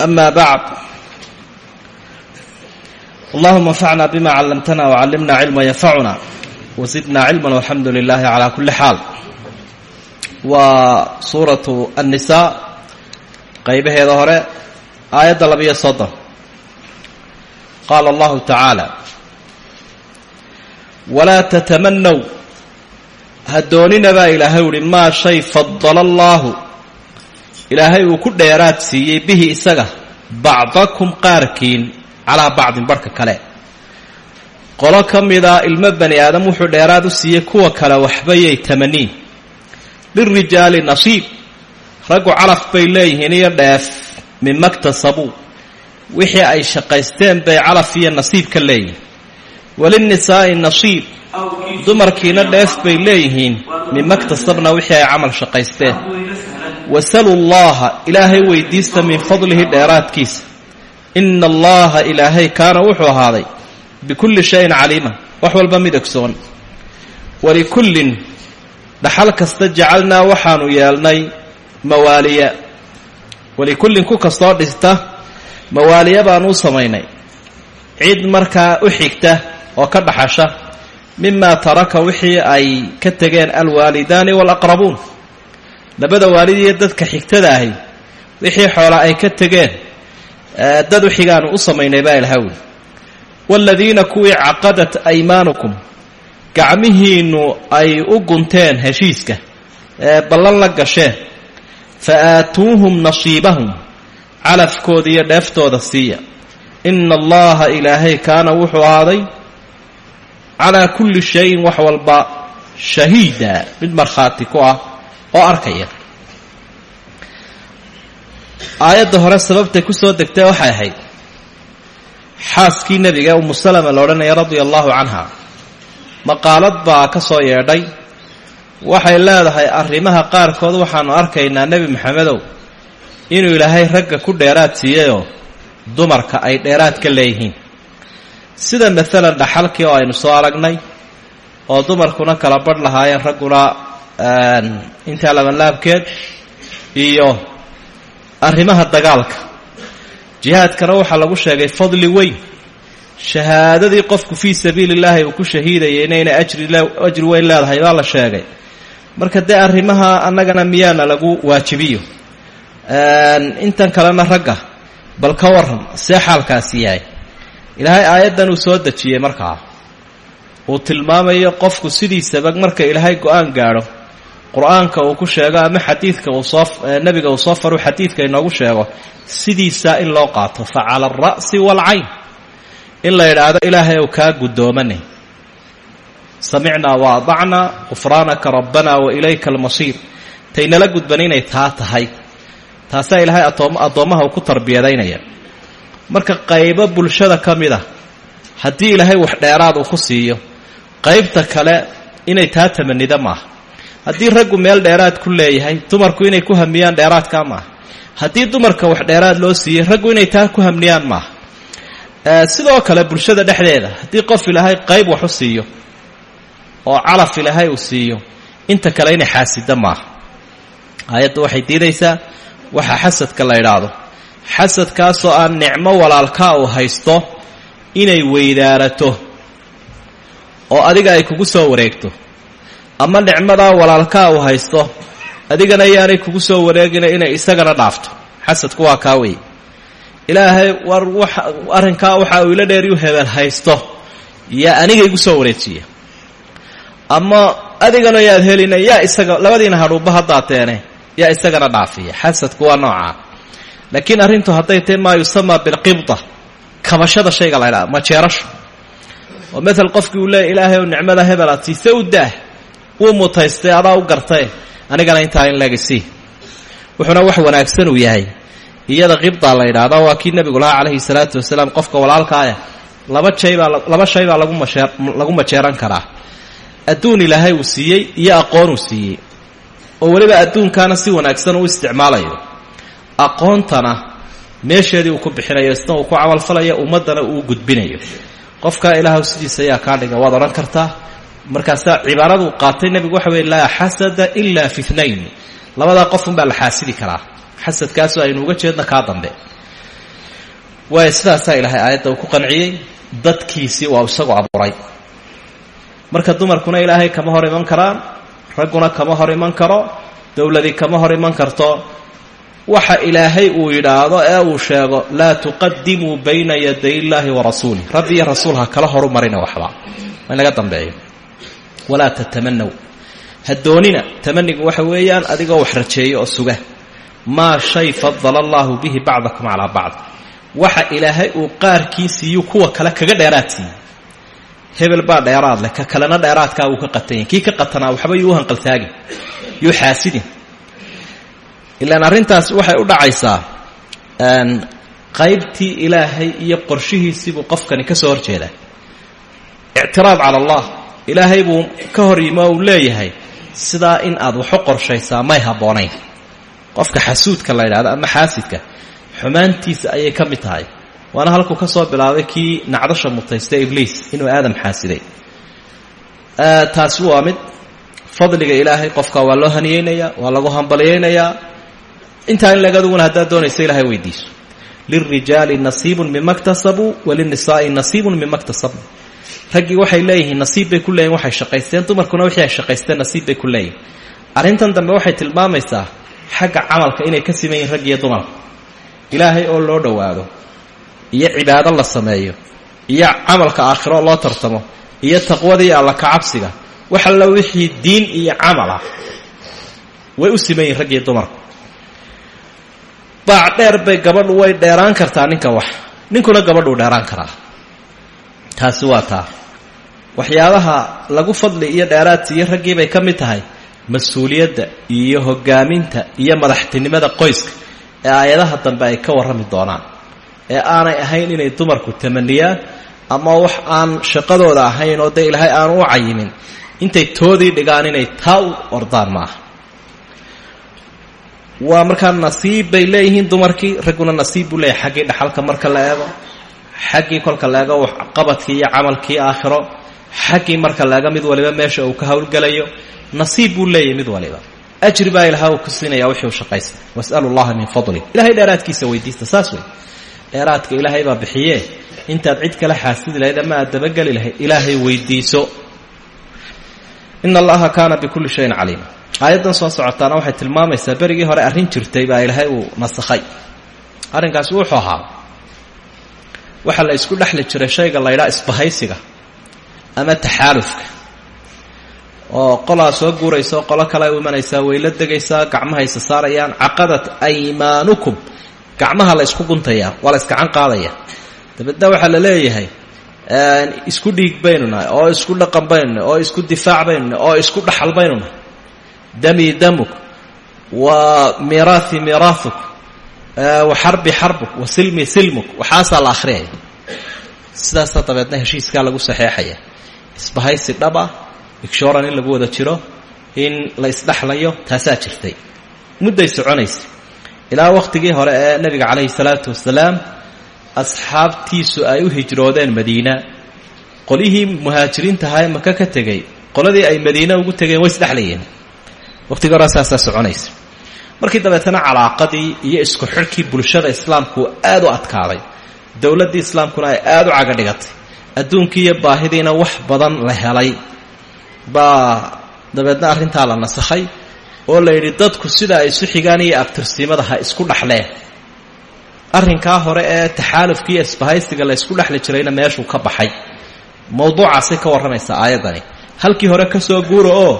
ama bacd allahuma anfacna bima callamtana wcallimna cilma yanfacuna wasidna cilma walxamdu lilahi calaa kulli xaal waa suuratu annisaa qaybaheeda hore aayadda labiyo soddon qaala allahu tacaala walaa tatamanaw ha dooninabaa ilaahay uhi maa shay fadala allaahu ilaahay uu ku dheeraad siiyey bihi isaga bacdakum qaarkiin calaa bacdin barhka kale. Qolo ka mida ilmo bani aadam wuxuu dheeraad u siiyey kuwa kale waxbayay tamaniin. Lirijaali nasiib raggu calaf bay leeyihiin iyo dheef mima ktasabuu wixii ay shaqaysteen bay calaf iyo nasiib ka leeyihiin. Walinisaa'i nasiib dumarkiina dheef bay leeyihiin mima ktasabna wixii ay camal shaqaysteen wasalu llaha ilaahay weydiista min fadlihi dheeraadkiisa. Ina allaha ilaahay kaana wuxuu ahaaday bikulli shayin caliima wax walba mid ogsoon walikullin dhaxal kasta jacalnaa waxaanu yeelnay mawaaliya. Walikullin ku kastoo dhista mawaaliya baanu u samaynay. Cid markaa u xigta oo ka dhaxasha mimaa taraka wixii ay ka tegeen alwaalidaani waalaqrabuun labada waalid iyo dadka xigtada ahi wixii xoola ay ka tegeen dad u xigaanu u samaynay baa ilhawi waaladiina kuwii caqadat aymaanukum gacmihiinnu ay u gunteen heshiiska ee ballan la gasheen fa aatuuhum nasiibahum calafkooda iyo dheeftooda siiya. Ina allaha ilaahay kaana wuxuu ahaaday calaa kulli shayin wax walba shahiida mid markhaati ku ah oo arkaya. Aayadda hore sababtay ku soo degtay waxay ahayd xaaskii nebiga umu salama la odhanaya radia allahu canha maqaalad baa ka soo yeedhay. Waxay leedahay arrimaha qaarkood waxaanu arkaynaa nebi maxamedow inuu ilaahay ragga ku dheeraad siiyeyoo dumarka ay dheeraad ka leeyihiin. Sida maalan dhaxalkii oo aynu soo aragnay oo dumarkuna kala badh lahaayeen ragguna intaa labanlaabkeed iyo arrimaha dagaalka. Jihaadkana waxaa lagu sheegay fadli weyn. Shahaadadii qofku fii sabiili illaahi uu ku shahiidayay inayna ajri weyn leedahay baa la sheegay. Marka dee arrimaha annagana miyaana lagu waajibiyo? Intan kalena ragga bal ka waran see xaalkaasi yahay. Ilaahay aayaddan uu soo dejiyey markaa. Uu tilmaamayo qofku sidiisaba marka ilaahay go'aan gaadho qur'aanka uu ku sheego ama xadiidka uu soo nebiga uu soo faru xadiidka inoogu sheego sidiisaa in loo qaato fa cala alra'si waalcayn in la yidhaahdo ilaahay ou kaa guddoomanay samicnaa wa adacnaa qufraanaka rabbanaa wa ilayka almasiir. Taynala gudban inay taa tahay. Taasaa ilaahay addoommaha uu ku tarbiyadaynaya marka qaybo bulshada ka mid a haddii ilaahay wax dheeraad uu ku siiyo qaybta kale inay taa tamanida maaha haddii raggu meel dheeraad ku leeyahay dumarku inay ku hamiyaan dheeraadkaa maaha haddii dumarka wax dheeraad loo siiyey raggu inay taa ku hamniyaan maaha sidoo kale bulshada dhexdeeda haddii qof ilaahay qayb wax u siiyo oo calaf ilaahay uu siiyo inta kale inay xaasida maaha aayadda waxay diidaysaa waxaa xasadka la idhaahdo xasadkaasoo aan nicmo walaalkaa uu haysto inay weydaarato oo adiga ay kugu soo wareegto ama nicmadaa walaalkaa uu haysto adigana yaanay kugu soo wareegina inay isagana dhaafto. Xasadku waa kaa wey ilaahay war arrinkaa waxa uu ila dheeriyu hebel haysto yaa aniga igu soo wareejiya. Ama adigana yaad helina yaa isaga labadiina hadhuubba haddaateene yaa isagana dhaafiya. Xasadku waa noocaa. Laakiin arrintu hadday tahay maa yusamaa bilqibda kabashada shayga la ydhaha majeerasho oo maal qofkii uu leeya ilaahay ou nicmada hebel u daah wuu mutaystay adaa u gartae anigana intaa in leegasi wuxuuna wax wanaagsan uu yahay. Iyada qibdaa la yidhaahdo waa kii nebigu lahaa calayhi salaatu wasalaam qofka walaalkaaya laba shaybaa laba shay baa lagu majeeran karaa. Adduun ilaahay uu siiyey iyo aqoon uu siiyey. Oo weliba adduunkaana si wanaagsan uu isticmaalayo. Aqoontana meesheedii uu ku bixinayo isna uu ku camalfalayo ummaddana uu gudbinayo. Qofkaa ilaahw sidiisa ayaa kaa dhiga waad odhan kartaa markaasaa cibaaradu qaatay nebigu waxa weye laa xasada ila fi tnayn labadaa qofunbaa la xaasidi karaa. Xasadkaasoo aynu uga jeedna kaa dambe. Waayo sidaasaa ilaahay aayadda ku qanciyey dadkiisii waa isagoo abuuray. Marka dumarkuna ilaahay kama hor iman karaan ragguna kama hor iman karo dowladii kama hor iman karto waxa ilaahay uu yidhaahdo ee uu sheego laa tuqadimuu bayna yaday illaahi wa rasuulih rabbi iyo rasuul ha kala horu marina waxba. In laga dambeeyo walaa tatamanaw ha doonina tamanigu waxa weeyaan adigoo wax rajeeya oo suga. Maa shay fadala allaahu bihi bacdakum calaa bacd. Waxa ilaahay uu qaarkiisiiyu kuwa kale kaga dheeraadsiiyey hebel baa dheeraad leh ka kalena dheeraadkaa wuu ka qatanya kii ka qatanaa waxba yuu hanqaltaagin yuu xaasidin. Ilaan arrintaas waxay u iyo qorshihiisiibuu qofkani ka soo ilaahay buu ka hor yimi oo uu leeyahay sidaa in aad waxu qorshaysaa may habboonayn. Qofka xasuudka la yidhahdo ama xaasidka xumaantiisa ayay ka mid tahay. Waana halkuu ka soo bilaabay kii nacdasha mutaysta ibliis inuu aadam xaasiday. Taasi waa mid fadliga ilaahay qofka waa loo haniyeynayaa waa lagu hambalyaynayaa intaa in lagaduguna haddaad doonaysa ilahay weydiiso. Lilrijaali nasiibun mima ktasabuu walinisaai nasiibun mima ktasabna raggii waxay leeyihiin nasiib bay ku leeyihiin waxay shaqaysteen. Dumarkuna wixii ay shaqaysteen nasiib bay ku leeyihiin arrintan dambe waxay tilmaamaysaa xagga camalka inay ka siman yihiin raggiiyo ilaahay oo loo dhowaado iyo cibaado la sameeyo iyo camalka aakhiro loo tartamo iyo taqwadii alla kacabsiga wax alla wixii diin iyo camal ah way u siman yihiin raggiiyo dumarku baac dheer bay gabadhu way dheeraan kartaa ninka wax. Ninkuna gabadhuu dheeraan karaa taasi waa taa. Waxyaabaha lagu fadli iyo dheeraadsiiyo raggii bay ka mid tahay mas'uuliyadda iyo hogaaminta iyo madaxtinimada qoyska ee aayadaha dambe ay ka warrami doonaan. Ee aanay ahayn inay dumarku tamaniyaan ama wax aan shaqadooda ahayn oo dee ilaahay aanu u cayimin intay toodii dhigaan inay taa u ordaan maaha. Waa markaa nasiib bay leeyihiin dumarkii ragguna nasiib buu leeyahay xaggii dhaxalka marka la eego xaggii kolka la eego qabadkii iyo camalkii aakhiro xaggii marka la eego mid waliba meesha uu ka howlgelayo nasiib buu leeyahay mid waliba. Ajri baa ilaha uu ku siinaya wixii min fadlih ilahay dheeraadkiisa weydiista saas wey ilaahay baa bixiye intaad cid kale xaasidi lahayd ama aad dabageli lahayd ilaahay weydiiso. Allaha kaana bikulli shayin caliima. Aayaddan soo socotaana waxay tilmaamaysaa berigii hore arrin jirtay baa ilaahay uu nasakhay. Arrinkaasi wuxuu ahaa waxaa la isku dhexli jiray shayga la ydhaa isbahaysiga ama taxaalufka. Oo qolaa soo guuraysa qolo kale u imanaysaa way la degaysaa gacmahaysa saarayaan caqadat aymaanukum. Gacmaha la ysku guntayaa waa la isgacan qaadaya dabeedna waxaa la leeyahay isku dhiig baynu nahay oo isku dhaqan baynu oo isku difaac baynu oo isku dhaxal baynu nahay. Damuk wa miraathi miraahuk wa xarbi xarbuk wa silmi silmuk. Waxaasaa la akhriyaya sidaasa dabeedna heshiiskaa lagu saxeexaya isbahaysi dhab ah igshoran in lagu wada jiro in la isdhexlayo taasaa jirtay. Mudday soconaysa ilaa wakhtigii hore ee nebiga calayhi salaatu wasalaam asxaabtiisu ay u hijroodeen madiina. Qolihii muhaajiriintahaa ee maka ka tegey qoladii ay madiina ugu tegeen way isdhexlayeen wakhtigii hore saasaa markii dabeetana calaaqadii iyo isku xidhkii bulshada islaamku aad u adkaaday dowladdii islaamkuna ay aad u caga dhigatay adduunkii iyo baahidiina wax badan la helay. Baa dabeedna arrintaa la nasakhay oo la yidhi dadku sida ay isu xigaan iyo abtirsiimada ha isku dhexleen arrinkaa hore ee taxaalufka iyo isbahaysiga la ysku dhexli jirayna meeshuu ka baxay. Mawduucaasay ka warramaysaa aayaddani. Halkii hore ka soo guura oo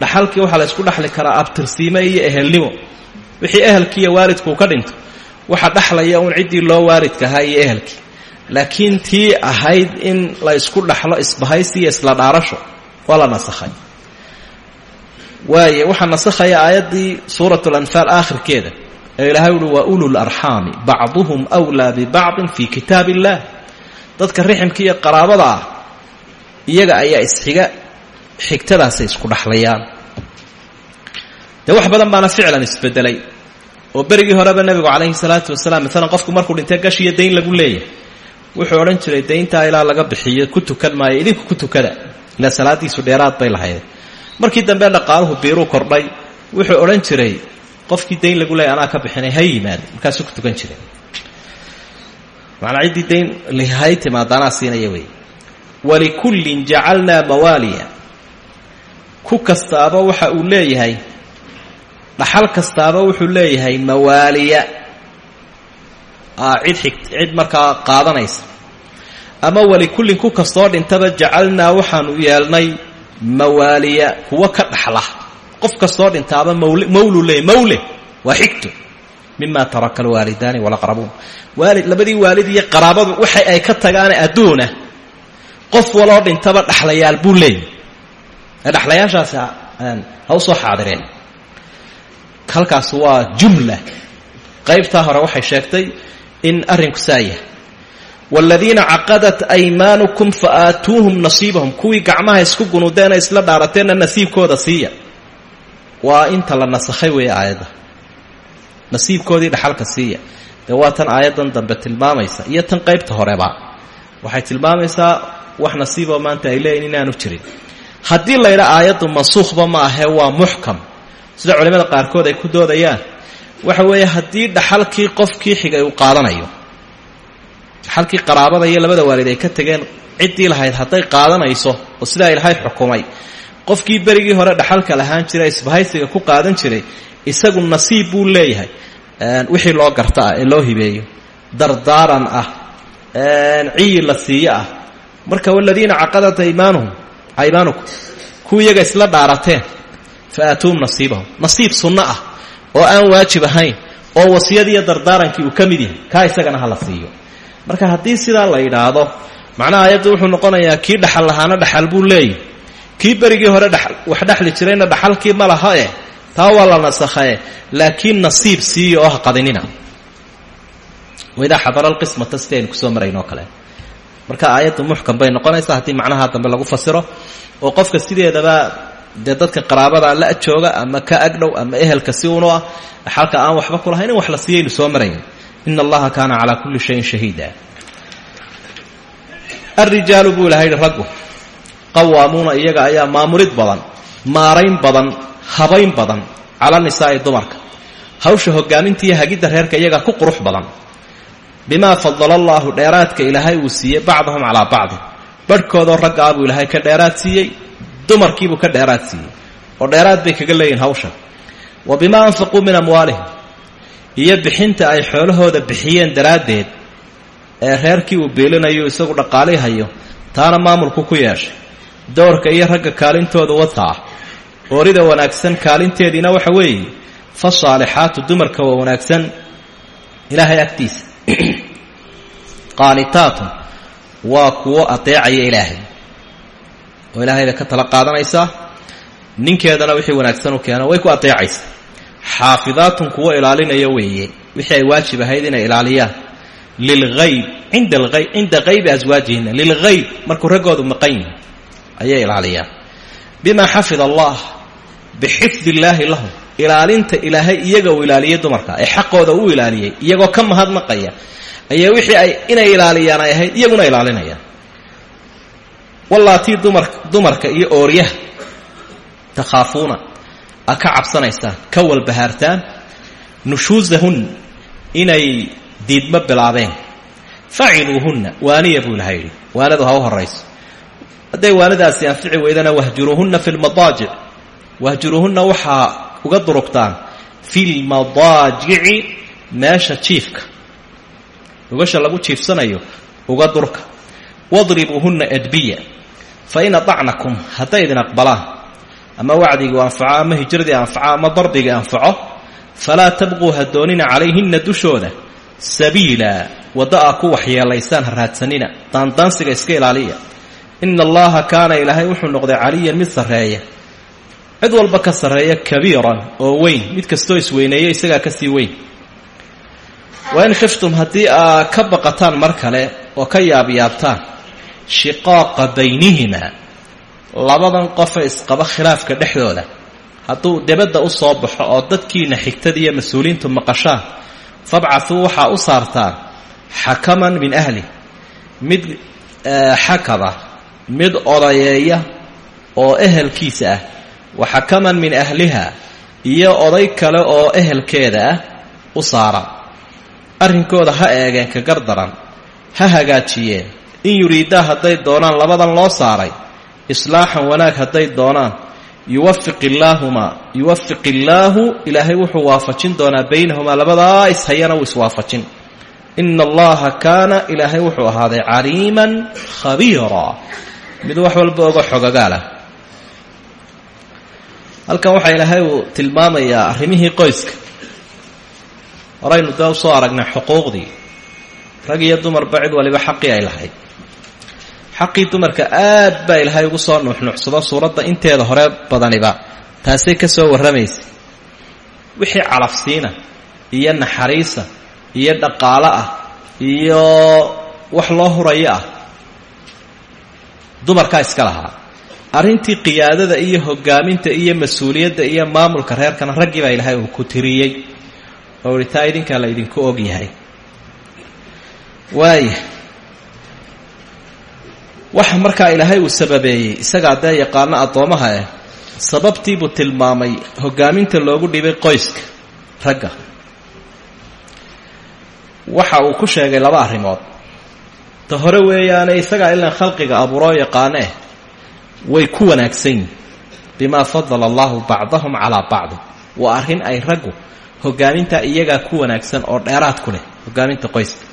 dhaxalkii waxaa la ysku dhexli karaa abtirsiime iyo ehelnimo. Wixii ehelkii iyo waalidkuu ka dhinto waxa dhexlaya uun ciddii loo waalidkahaa iyo ehelkii. Laakiin tii ahayd in la ysku dhaxlo isbahaysi isla dhaarasho waa la nasakhay. Waaye waxaa nasakhaya aayaddii suurat lanfaal aakhirkeeda ee ilaahay uhi waa ulul arxaami bacduhum wlaa bibacdin fii kitaab illaah dadka riximka iyo qaraabada ah iyaga ayaa isxiga xigtadaasay isku dhaxlayaan. Dee wax badan baana ficlan isbedelay oo berigii horeba nebigu calayhi salaatu wasalaam maalan qofku markuu dhintay gashiyo dayn lagu leeyahay wuxuu odhan jiray dayntaa ilaa laga bixiyo ku tukan maayo idinku ku tukada. Ilaa salaadiisu dheeraad bay lahayd markii dambe dhaqaaluhu biiruu kordhay wuxuu odhan jiray qofkii dayn lagu leeyay anaa ka bixinay ha yimaado. Markaasuu ku tukan jiray. Manaa ciddii dayn hay timaada anaa siinaya wey walikullin jacalnaa mawaaliya ku kastaaba waxa uu leeyahay. Dhaxal kastaaba wuxuu leeyahay mawaaliya. Cid xig cid markaa qaadanaysa. Ama walikullin ku kastoo dhintaba jacalnaa waxaanu yeelnay mawaaliya kuwa ka dhaxla. Qof kastoo dhintaaba mawlu leeyahy mawle waa xigto mima taraka alwaalidaani walaqrabuun. Waalid labadii waalid iyo qaraabadu waxa ay ka tagaane adduuna. Qof waloo dhintaba dhaxlayaal buu leeyahy ee dhaxlayaashaasi ha u soo xaadireen. Halkaas waa jumla. Qaybtaa hore waxay sheegtay in arrinku saa yahay. Waaladiina caqadat aymaanukum fa aatuuhum nasiibahum. Kuwii gacmaha isku gunudeena isla dhaarateenna nasiibkooda siiya. Waa inta la nasakhay weeye aayadda. Nasiibkoodii dhaxalka siiya. Dee waa tan aayaddan dambe tilmaamaysa iyo tan qaybta horeba. Waxay tilmaamaysaa wax nasiiboo maanta ay leeyihiin inaanu jirin haddii la ydhaa aayaddu mansuukhba ma ahee waa muxkam. Sida culimmada qaarkood ay ku doodayaan waxa weeye haddii dhaxalkii qofkii xigay uu qaadanayo dhaxalkii qaraabada iyo labada waalid ay ka tegeen ciddii lahayd hadday qaadanayso oo sidaa ilaahay xukumay qofkii berigii hore dhaxalka lahaan jiray isbahaysiga ku qaadan jiray isagu nasiib buu leeyahay. Wixii loo garta ah ee loo hibeeyo dardaaran ah ciyi la siiyo ah. Marka waladiina caqadat aymaanuhum aymaanukum kuwa iyaga isla dhaarateen. Fa aatuuhum nasiibahum nasiib sunno ah oo aan waajib ahayn oo wasiyadiiyo dardaarankii uu ka mid yahay. Kaa isagana ha la siiyo. Marka haddii sidaa la yidhaahdo macnaha ayaddu wuxuu noqonayaa kii dhaxal lahaana dhaxal buu leeyahy kii berigii hore wax dhexli jirayna dhaxalkii ma laha eh taa waa la nasakhae laakiin nasiib siiya oo ha qadinina. Waidaa xadara alqismata sidii aynu ku soo maraynoo kale marka aayaddu muxkam bay noqonaysaa haddii macnaha dambe lagu fasiro oo qofka sideedaba dee dadka qaraabada la jooga ama ka agdhow ama ehelka si unu ah xalka aan waxba ku in wax la siiyaynu soo marayn. Ina allaha kaana calaa kulli shayin shahiida. Alrijaalu buu ilaha yidhi raggu qawaamuuna iyaga ayaa maamurid badan maarayn badan habayn badan cala nisaa'i dumarka. Hawsha hogaamintiiyo hagidda reerka iyagaa ku qurux badan bimaa fadala allaahu dheeraadka ilaahay uu siiyey bacdahum calaa bacdin barhkoodoo raggaa buu ilaahay ka dheeraad siiyey dumarkiibuu ka dheeraad siiyey. Oo dheeraad bay kaga leeyihiin hawshan. Wa bimaa anfaquu min amwaalihim iyo bixinta ay xoolahooda bixiyeen daraaddeed ee reerkii uu beelinayo isagu dhaqaalii hayo taana maamulku ku yeeshay. Dowrka iyo ragga kaalintooda wataa oorida wanaagsan kaalinteediina waxa weeye fa saalixaatu dumarka waa wanaagsan ilaahay agtiisa qaanitaatun waa kuwo adeecaya ilaahay. Oo ilaahay ka tala qaadanaysaa. Ninkeedana wixii wanaagsan u keeno way ku adeecaysaa xaafidaatun kuwo ilaalinaya weeye. Wixii ay waajib ahayd inay ilaaliyaan. Lilhayb inda alhayb cinda haybi aswaajihina lilghayb markuu raggoodu maqan yihi ayay ilaaliyaan. Bimaa xafid allah bixifdi illaahi lahum ilaalinta ilaahay iyaga uu ilaaliyey dumarka ee xaqooda uu ilaaliyey iyagoo ka mahadnaqaya ayaa wixii ay inay ilaaliyaan ay ahayd iyaguna ilaalinayaan. Wallaatii dumar dumarka iyo ooryaha takhaafuuna a ka cabsanaysaan ka walbahaartaan nushuusahunna inay diidmo bilaabeen. Faciluuhunna waaniya buu ilaha yidhi waanadu ha u horayso hadday waanadaasi anfici weydana wahjuruuhunna fi lmadaajic wahjuruuhunna waxaa uga durugtaan fi lmadaajici meesha jiifka. Lugasha lagu jiifsanayo uga durka. Wadribuuhunna adbiya. Fa in adacnakum hadday idin aqbalaan. Ama wacdigii anfaco ama hijradii anfaco ama darbigii anfaco falaa tabquu ha doonina calayhinna dushooda sabiila. Wadda aa ku waxyeelaysaan ha raadsanina. Daandaansiga iska ilaaliya. Ina allaha kaana ilaahay wuxuu noqday caliyan mid sarreeya cid walba ka sarreeya kabiiran oo weyn mid kastoo isweyneeya isagaa ka sii weyn. Wain khiftum haddii aa ka baqataan mar kale oo ka yaabyaabtaan shiqaaqa baynihimaa labadan qofe isqaba khilaafka dhexdooda hadduu debadda u soo baxo oo dadkiina xigtada iyo mas'uuliyiintu maqashaan fabcathuu waxaa u saartaan xakaman min ahli mid xakama mid odayeeya oo ehelkiisa ah wa xakaman min ahliha iyo oday kale oo ehelkeeda ah u saara. Arrinkooda ha eegeen ka gardaran ha hagaajiyeen. In yuriidaa hadday doonaan labadan loo saaray islaaxan wanaag hadday doonaan yuwafiq illaahumaa yuwafiq illaahu ilaahay wuxuu waafajin doonaa baynahumaa labadaa ishayana wuu iswaafajin. Ina allaha kaana ilaahay wuxuu ahaaday caliiman khabiira mid wax walba oga xogagaalah halkan waxaa ilaahay uu tilmaamayaa arrimihii qoyska. Horaynu dee u soo aragnay xuquuqdii. Rag iyo dumarba cid waliba xaqii ay lahayd. Xaqii dumarka aad baa ilaahay ugu soo nuuxnuuxsado suuradda inteeda hore badaniba. Taasay ka soo warramaysa. Wixii calafsiina iyo naxariisa iyo dhaqaalo ah iyo wax loo hurayo ah dumarkaa iska lahaa arrintii qiyaadada iyo hogaaminta iyo mas'uuliyadda iyo maamulka reerkana raggii baa ilaahay uu ku tiriyey. Oo ihi taa idinkaa la idinku og yahay. Waaya waxa markaa ilaahay uu sababeeyey isagaa dee yaqaano addoomaha ah sababtiibuu tilmaamay hogaaminta loogu dhibay qoyska ragga. Waxa uu ku sheegay laba arrimood. Ta hore weeyaane isagaa ilan khalqiga abuuroo yaqaane eh way ku wanaagsan yihiin bimaa fadala allahu bacdahum calaa bacdi waa arrin ay raggu hogaaminta iyagaa ku wanaagsan oo dheeraad ku leh hogaaminta qoyska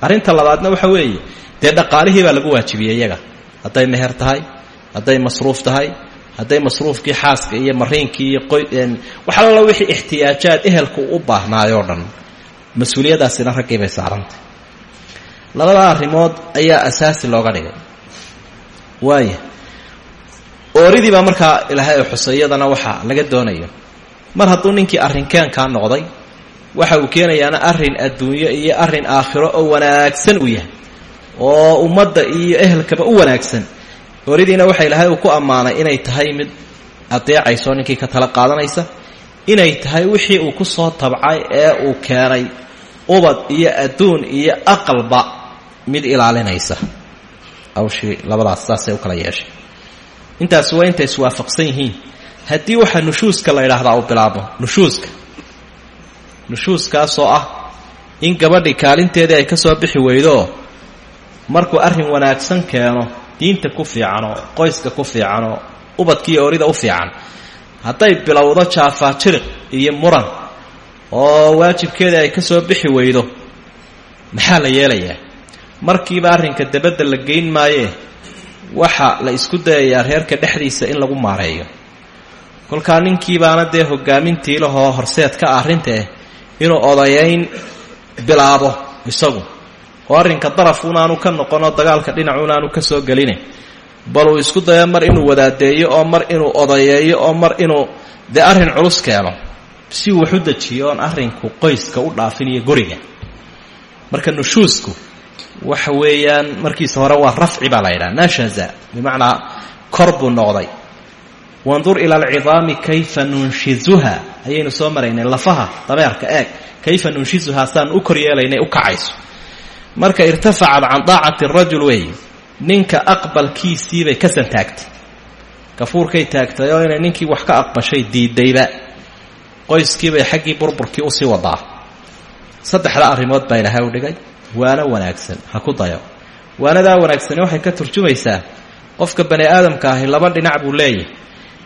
arrinta labaadna waxa weeye dee dhaqaalihii baa lagu waajibiyey iyaga. Hadday meher tahay hadday masruuf tahay hadday masruufkii xaaska iyo mariinkii iyo wax alla wixii ixtiyaajaad ehelku u baahnaayoo dhan mas'uuliyadaasina bay saarantay. Labadaa arrimood ayaa asaasi looga dhigay. Waaya ooridii baa markaa ilaahay xusay waxaa laga doonayo. Mar hadduu ninkii arrinkeenkaa noqday waxa uu keenayaana arrin adduunyo iyo arrin aakhiro oo wanaagsan uu yahay oo ummadda iyo ehelkaba u wanaagsan. Horidiina waxa ilaahay uu ku ammaanay inay tahay mid adeecayso ninkii ka tala qaadanaysa inay tahay wixii uu ku soo tabcay ee uu keenay ubad iyo adduun iyo aqalba mid ilaalinaysa. Awshii labadaas saasay u kala yeeshay intaasi waa intay iswaafaqsan yihiin. Haddii waxaa nushuuska la yidhaahdaa uu bilaabo nushuuska nushuuskaasoo ah in gabadhii kaalinteedii ay ka soo bixi weydooo markuu arrin wanaagsan keeno diinta ku fiicanoo qoyska ku fiicanoo ubadkiiyo orida u fiican hadday bilowdo jaafaajiriq iyo muran oo waajibkeedii ay ka soo bixi weydo maxaa la yeelayaa? Markiiba arrinka dabadda la geyn maayee waxa la isku dayayaa reerka dhexdiisa in lagu maareeyo. Kolkaa ninkiibaana dee hogaamintii lahoo horseed ka ah arrintaeh inuu odayayn bilaabo isagu. Oo arrinka daraf unaanu ka noqonoo dagaalka dhinac unaanu ka soo gelina bal uu isku dayo mar inuu wadaadeeyo oo mar inuu odayeeyo oo mar inuu dee arrin culus keeno. Si uu waxu dejiyo oon arrinku qoyska u dhaafiniyo guriga. Marka nushuusku waxa weeyaan markiisa hore waa rafci baa la yidhaha. Nashaza bimacnaa kor buu noqday. Wandur ila alcidaami kayfa nunshizuha. Ayaynu soo maraynay lafaha dabeerka eeg. Kayfa nunshizuha saan u kor yeelaynay u kacayso. Marka irtafacad can daacati rajul weeye ninka aqbalkiisiibay ka santaagtay gafuurkay taagtay oo inay ninkii wax ka aqbashay diidayba qoyskiibay xaggii burburkii u sii wadaa. Saddexda arrimood baa ilaahay u dhigay waano wanaagsan. Ha ku dayo. Waanadaa wanaagsani waxay ka turjumaysaa qofka bani aadamka ahi laba dhinac buu leeyahay.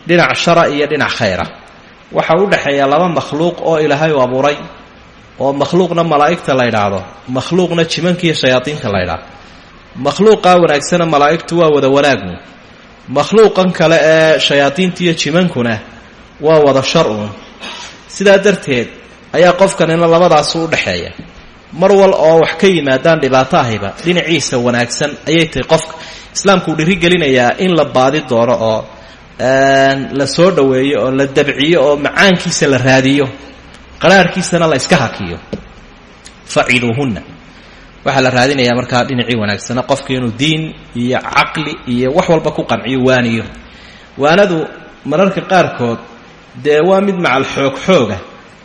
Dhinac shara iyo dhinac khayra. Waxa u dhexeeya laba makhluuq oo ilaahay u abuuray oo makhluuqna malaa'igta la ydhaahdo makhluuqna jimankiiyo shayaadiinta la ydhaahdo makhluuqaa wanaagsana malaa'igtu waa wada wanaagu makhluuqan kale ee shayaadiinta iyo jimankuna waa wada shar uun sidaa darteed ayaa qofkanina labadaasu u dhexeeya mar wal oo wax ka yimaadaan dhibaato ahiba dhinaciisa wanaagsan ayay tahay qofka. Islaamku uu dhiirigelinayaa in la baadi doono oo la soo dhoweeyo oo la dabciyo oo macaankiisa la raadiyo qaraarkiisana la iska hakiyo. Faciluuhunna. Waxaa la raadinayaa markaa dhinacii wanaagsana qofki inuu diin iyo caqli iyo wax walba ku qanciyo waaniyo. Waanadu mararka qaarkood dee waa mid macal xoog xooga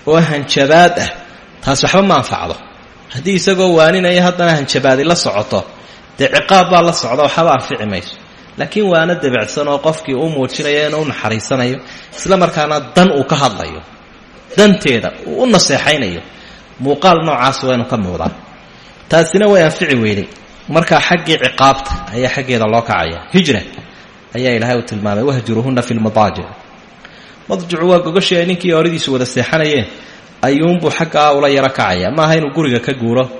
oo hanjabaad ah taas waxba ma anfacdo haddii isagoo waaninaya haddana hanjabaadi la socoto. Dee ciqaab baa la socda waxba anfici mayso. Laakiin waana debecsan oo qofkii u muujinayo inuu u naxariisanayo isla markaana dan uu ka hadlayo. Danteeda uu u naseexaynayo. Noocaas waa ka muuqdaa. Taasina way anfici weyday markaa xaggii ciqaabta ayaa xaggeeda loo kacaya. Hijra ayaa ilaahay uu tilmaamay wahjuruhunna fi lmadaajic madjicu waa gogashii ay ninkii horidiisu wada seexanayeen ayuunbuu xaggaa ula yaro kacaya maaha inuu guriga ka guuro?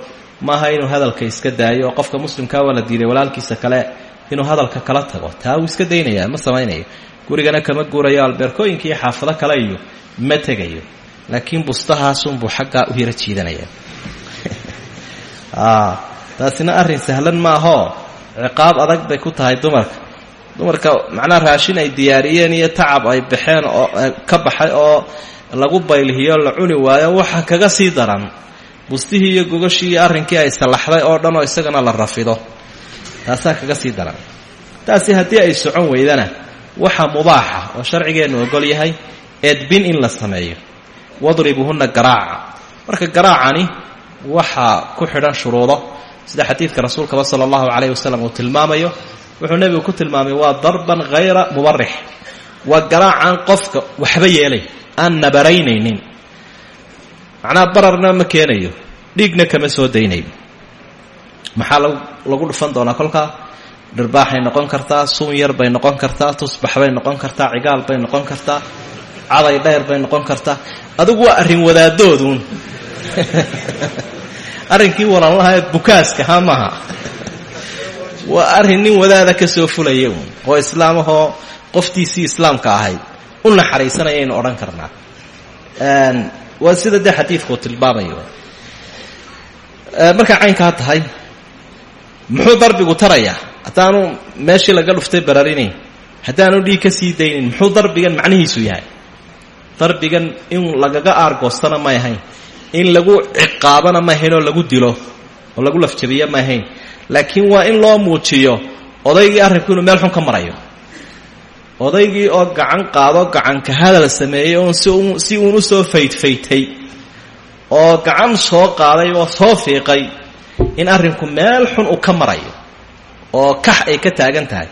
Maaha inuu hadalka iska daayo? Oo qofka muslimkaa waa la diiday walaalkiisa kale inuu hadalka kala tago? Taa uu iska daynaya ma samaynayo. Gurigana kama guurayo albeerkooyinka iyo xaafado kale iyo ma tegayo. Laakiin bustahaasunbuu xaggaa u yaro jiidanaya. Taasina arrin sahlan maahoo ciqaab adag bay ku tahay dumarka. Dumarka macnaha raashin ay diyaariyeen iyo tacab ay baxeen oo ka baxay oo lagu baylihiyo la cuni waayo waxa kaga sii daran. Bustihii iyo gogashii iyo arrinkii ay sallaxday oo dhan oo isagana la rafido. Taasaa kaga sii daran. Taasi haddii ay socon weydana waxa mubaaxa oo sharcigeennu ogol yahay eedbin in la sameeyo. Wadribuhunna garaaca. Marka garaacani waxaa ku xidhan shuruudo. Sida xadiidka rasuulkaba sala allahu calayhi wasalam uu tilmaamayo wuxuu nebigu ku tilmaamay waa darban hayra mubarix waa garaacaan qofka waxba yeelay aan nabaraynaynin macnaha bararna ma keenayo dhiigna kama soo daynayo maxaa lagu dhufan doonaa kolkaa dhirbaaxay noqon kartaa suun yar bay noqon kartaa tusbax bay noqon kartaa cigaal bay noqon kartaa caday dheer bay noqon kartaa. Adigu waa arrin wadaadooduun arrinkii walanlaha ee bukaaska ha maaha waa arrin nin wadaada ka soo fulaya uun oo islaamahoo qoftiisii islaamka ahayd u naxariisanayaynu odhan karnaa. Waa sida dee xadiidkuu tilmaamayo. Markaa caynkaa tahay muxuu darbigu tarayaa haddaanu meeshii laga dhuftay bararinayn haddaanu dhiig ka sii daynin muxuu darbigan macnihiisu yahay? Darbigan in lagaga aargoostana may ahayn. In lagu ciqaabana ma ahayn lagu dilo oo lagu lafjabiyo ma ahayn. Laakiin waa in loo muujiyo odaygii arrinku inuu meel xun ka marayo odaygii oo gacan qaado gacanka hadal sameeyey oon si uun u soo faydfaytay oo gacan soo qaaday oo soo fiiqay in arrinku meel xun uu ka marayo oo kax ay ka taagan tahay.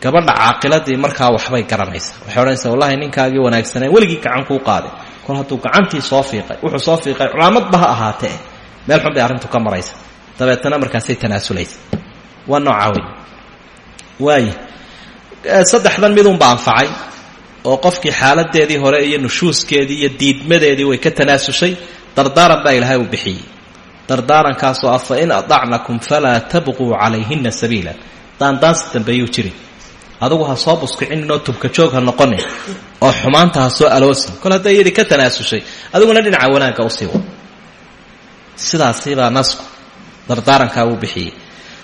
Gabadha caaqiladii markaa waxbay garanaysaa. Waxay odhanaysaa wallahi ninkaagii wanaagsanaa weligii gacan kuu qaaday. Kol hadduu gacantii soo fiiqay wuxuu soo fiiqay culaamadba ha ahaatee meel xun bay arrintu ka maraysa dabeetana markaasay tanaasulaysa waa noocaa wey waaya saddexdan midunba anfacay oo qofkii xaaladeedii hore iyo nushuuskeedii iyo diidmadeedii way ka tanaasushay dardaaran baa ilaahay uu bixiyey. Dardaarankaasoo ah fa in adacnakum falaa tabquu calayhina sabiila. Daandaansi dambeeyuu jiri adugu ha soo buskicininoo tubka joog ha noqonin oo xumaanta ha soo aloosin. Kol hadday iyadii ka tanaasushay adiguna dhinaca wanaagga u sii wa sidaasibaa nasku dardaarankaa uu bixiyey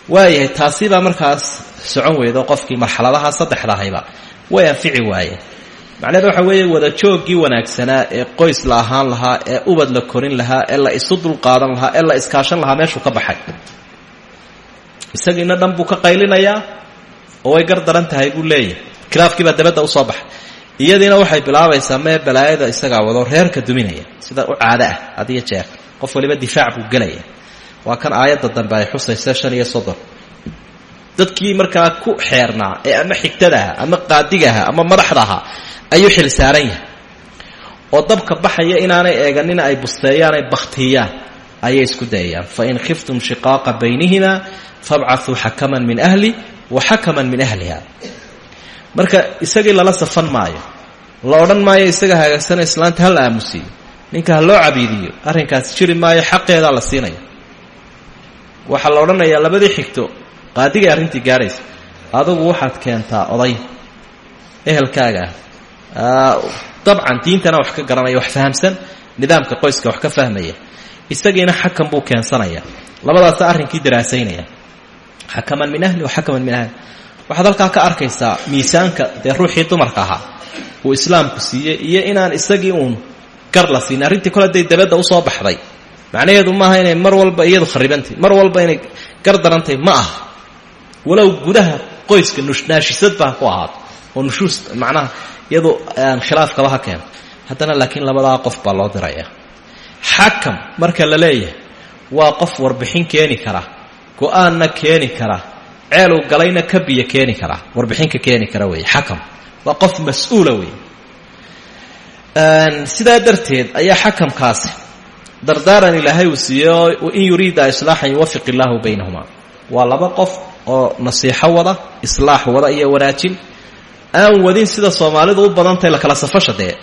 waayahay taasibaa markaas socon weydo qofkii marxaladaha saddexdahayba. Way anfici waayeen macnaheed waxa weeye wada jooggii wanaagsanaa ee qoys la ahaan lahaa ee ubad la korin lahaa ee la isu dulqaadan lahaa ee la iskaashan lahaa meeshuu ka baxay. Isagiina dhan ka qaylinayaa oo way gar tahay buu leeyahay. Khilaafkiibaa dabadda u soo baxay. Iyadiina waxay bilaabaysaa mee balaayada isagaa wado reerka duminaya. Sida u caado ah had jeer. Qof waliba difaac buu gelaya waa kan aayadda dambe ay xusaysa shan iyo soddon. Dadkii markaa ku xeernaa ee ama xigtadaha ama qaadigaha ama madaxdaha ayuu xil saaran yahay. Oo dabka baxaya inaanay eeganin ay busteeyaan ay bakhtiyaan ayay isku dayayaan fain khiftum shiqaaqa baynihima fabcatuu xakaman min ahli wa xakaman min ahliha. Marka isagii lala safan maayo la odhan maayo isaga hagaagsan islaanta ha la aamusiiyo ninka ha loo cabiidiyo arrinkaasi jiri maayo xaqeedaa la siinaya waxaa la odhanayaa labadii xigto qaadigay arrintii gaadhaysa adugu waxaad keentaa oday ehelkaaga. Ah dabcan diintana wax ka garanaya wax fahamsan nidaamka qoyska wax ka fahmaya. Isagiina xakam buu keensanaya labadaasa arrinkii daraasaynaya. Xakaman min ahli wa xakaman min ahli. Waxaad halkaa ka arkaysaa miisaanka dee ruuxii dumarka ahaa. Uu islaamku siiyey iyo inaan isagii uun gar la siin arrintii kole day dabadda u soo baxday macnaheedu maaha inay mar walba iyadu kharibantahy mar walba inay gardarantahy ma aha. Walow gudaha qoyska naashisadba ha ku ahaato oo nushuus macnaha iyadu aan khilaafkaba ha keeno haddana laakiin labadaa qof baa loo diraya. Xakam marka la leeyahay waa qof warbixin keeni kara go'aanna keeni kara ceeluu galayna ka biyo keeni kara warbixinka keeni kara weeye xakam. Waa qof mas'uula weeye. Sidaa darteed ayaa xakamkaasi dardaaran ilaahay uu siiyey in yuriida islaaxan yuwafiq illaahu baynahumaa waa laba qof oo nasiixo wada islaax wada iyo wanaajin. Aan wadin sida soomaalidu u badantahay la kala safasha dee.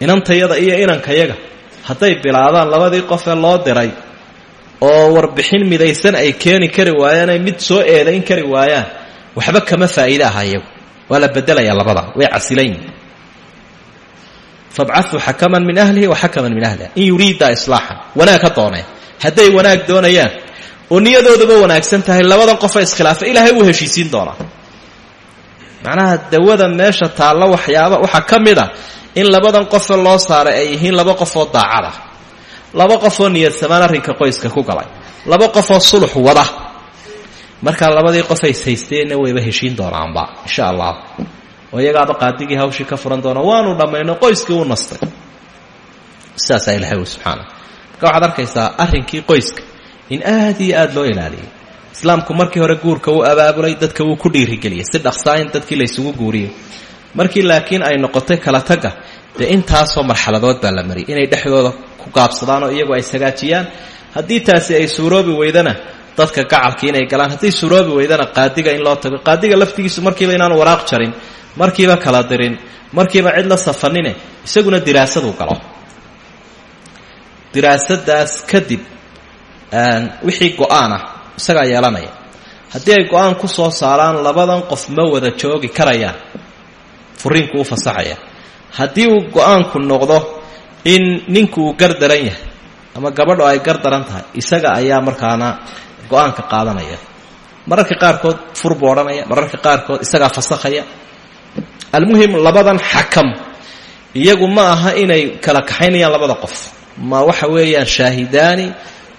Inantayada iyo inankayaga. Hadday bilaabaan labadii qofee loo diray oo warbixin midaysan ay keeni kari waayaan ay mid soo eedayn kari waayaan waxba kama faa'iide aha iyagu. Waa la bedelayaa labada way casilayn fabcauu xakaman min ahlihi wa xakaman min ahliha in yuriida islaaxan wanaag ka dooneen hadday wanaag doonayaan oo niyadoodaba wanaagsan tahay labadan qofa iskhilaafa ilaahay uu heshiisiin doonaa macnaha dawada meesha taalla waxyaaba waxaa ka mid a in labadan qofe loo saaray ay yihiin laba qofoo daacad ah laba qofoo niyad samaan arrinka qoyska ku galay laba qofoo sulux wada markaa labadii qof ay saysteenna wayba heshiin doonaanba insha allah oo iyagaaba qaadigii hawshii ka furan doona waanu dhammayno qoyskii u nastay. Sidaasaa ilahay wy subxaana waxaad arkaysaa arrinkii qoyska in aad iyo aada loo ilaaliyay islaamku markii hore guurka uu abaabulay dadka wuu ku dhiirigeliyay si dhaqsaa in dadkii laysugu guuriyo. Markii laakiin ay noqotay kala tagga dee intaasoo marxaladood baa la mariyay inay dhexdooda ku gaabsadaan oo iyagu ay sagaajiyaan. Haddii taasi ay suuroobi weydana dadka gacalkii inay galaan. Haddii suuroobi weydana qaadiga in loo tago qaadiga laftigiisu markiiba inaanu waraaq jarin markiiba kala dirin markiiba cid la safanine isaguna diraasaduu galo. Diraasadaas kadib wixii go'aan ah isagaa yeelanaya. Haddii ay go'aan ku soo saaraan labadan qof ma wada joogi karayaan furiinku u fasaxaya. Haddii uu go'aanku noqdo in ninku uu gardaran yahay ama gabadho ay gardaran tahay isaga ayaa markaana go'aanka qaadanaya. Mararka qaarkood fur buu mararka qaarkood isagaa fasakhaya almuhim labadan xakam. Iyagu ma aha inay kala kaxaynayaan labada qof. Ma waxa weeyaan shaahidaani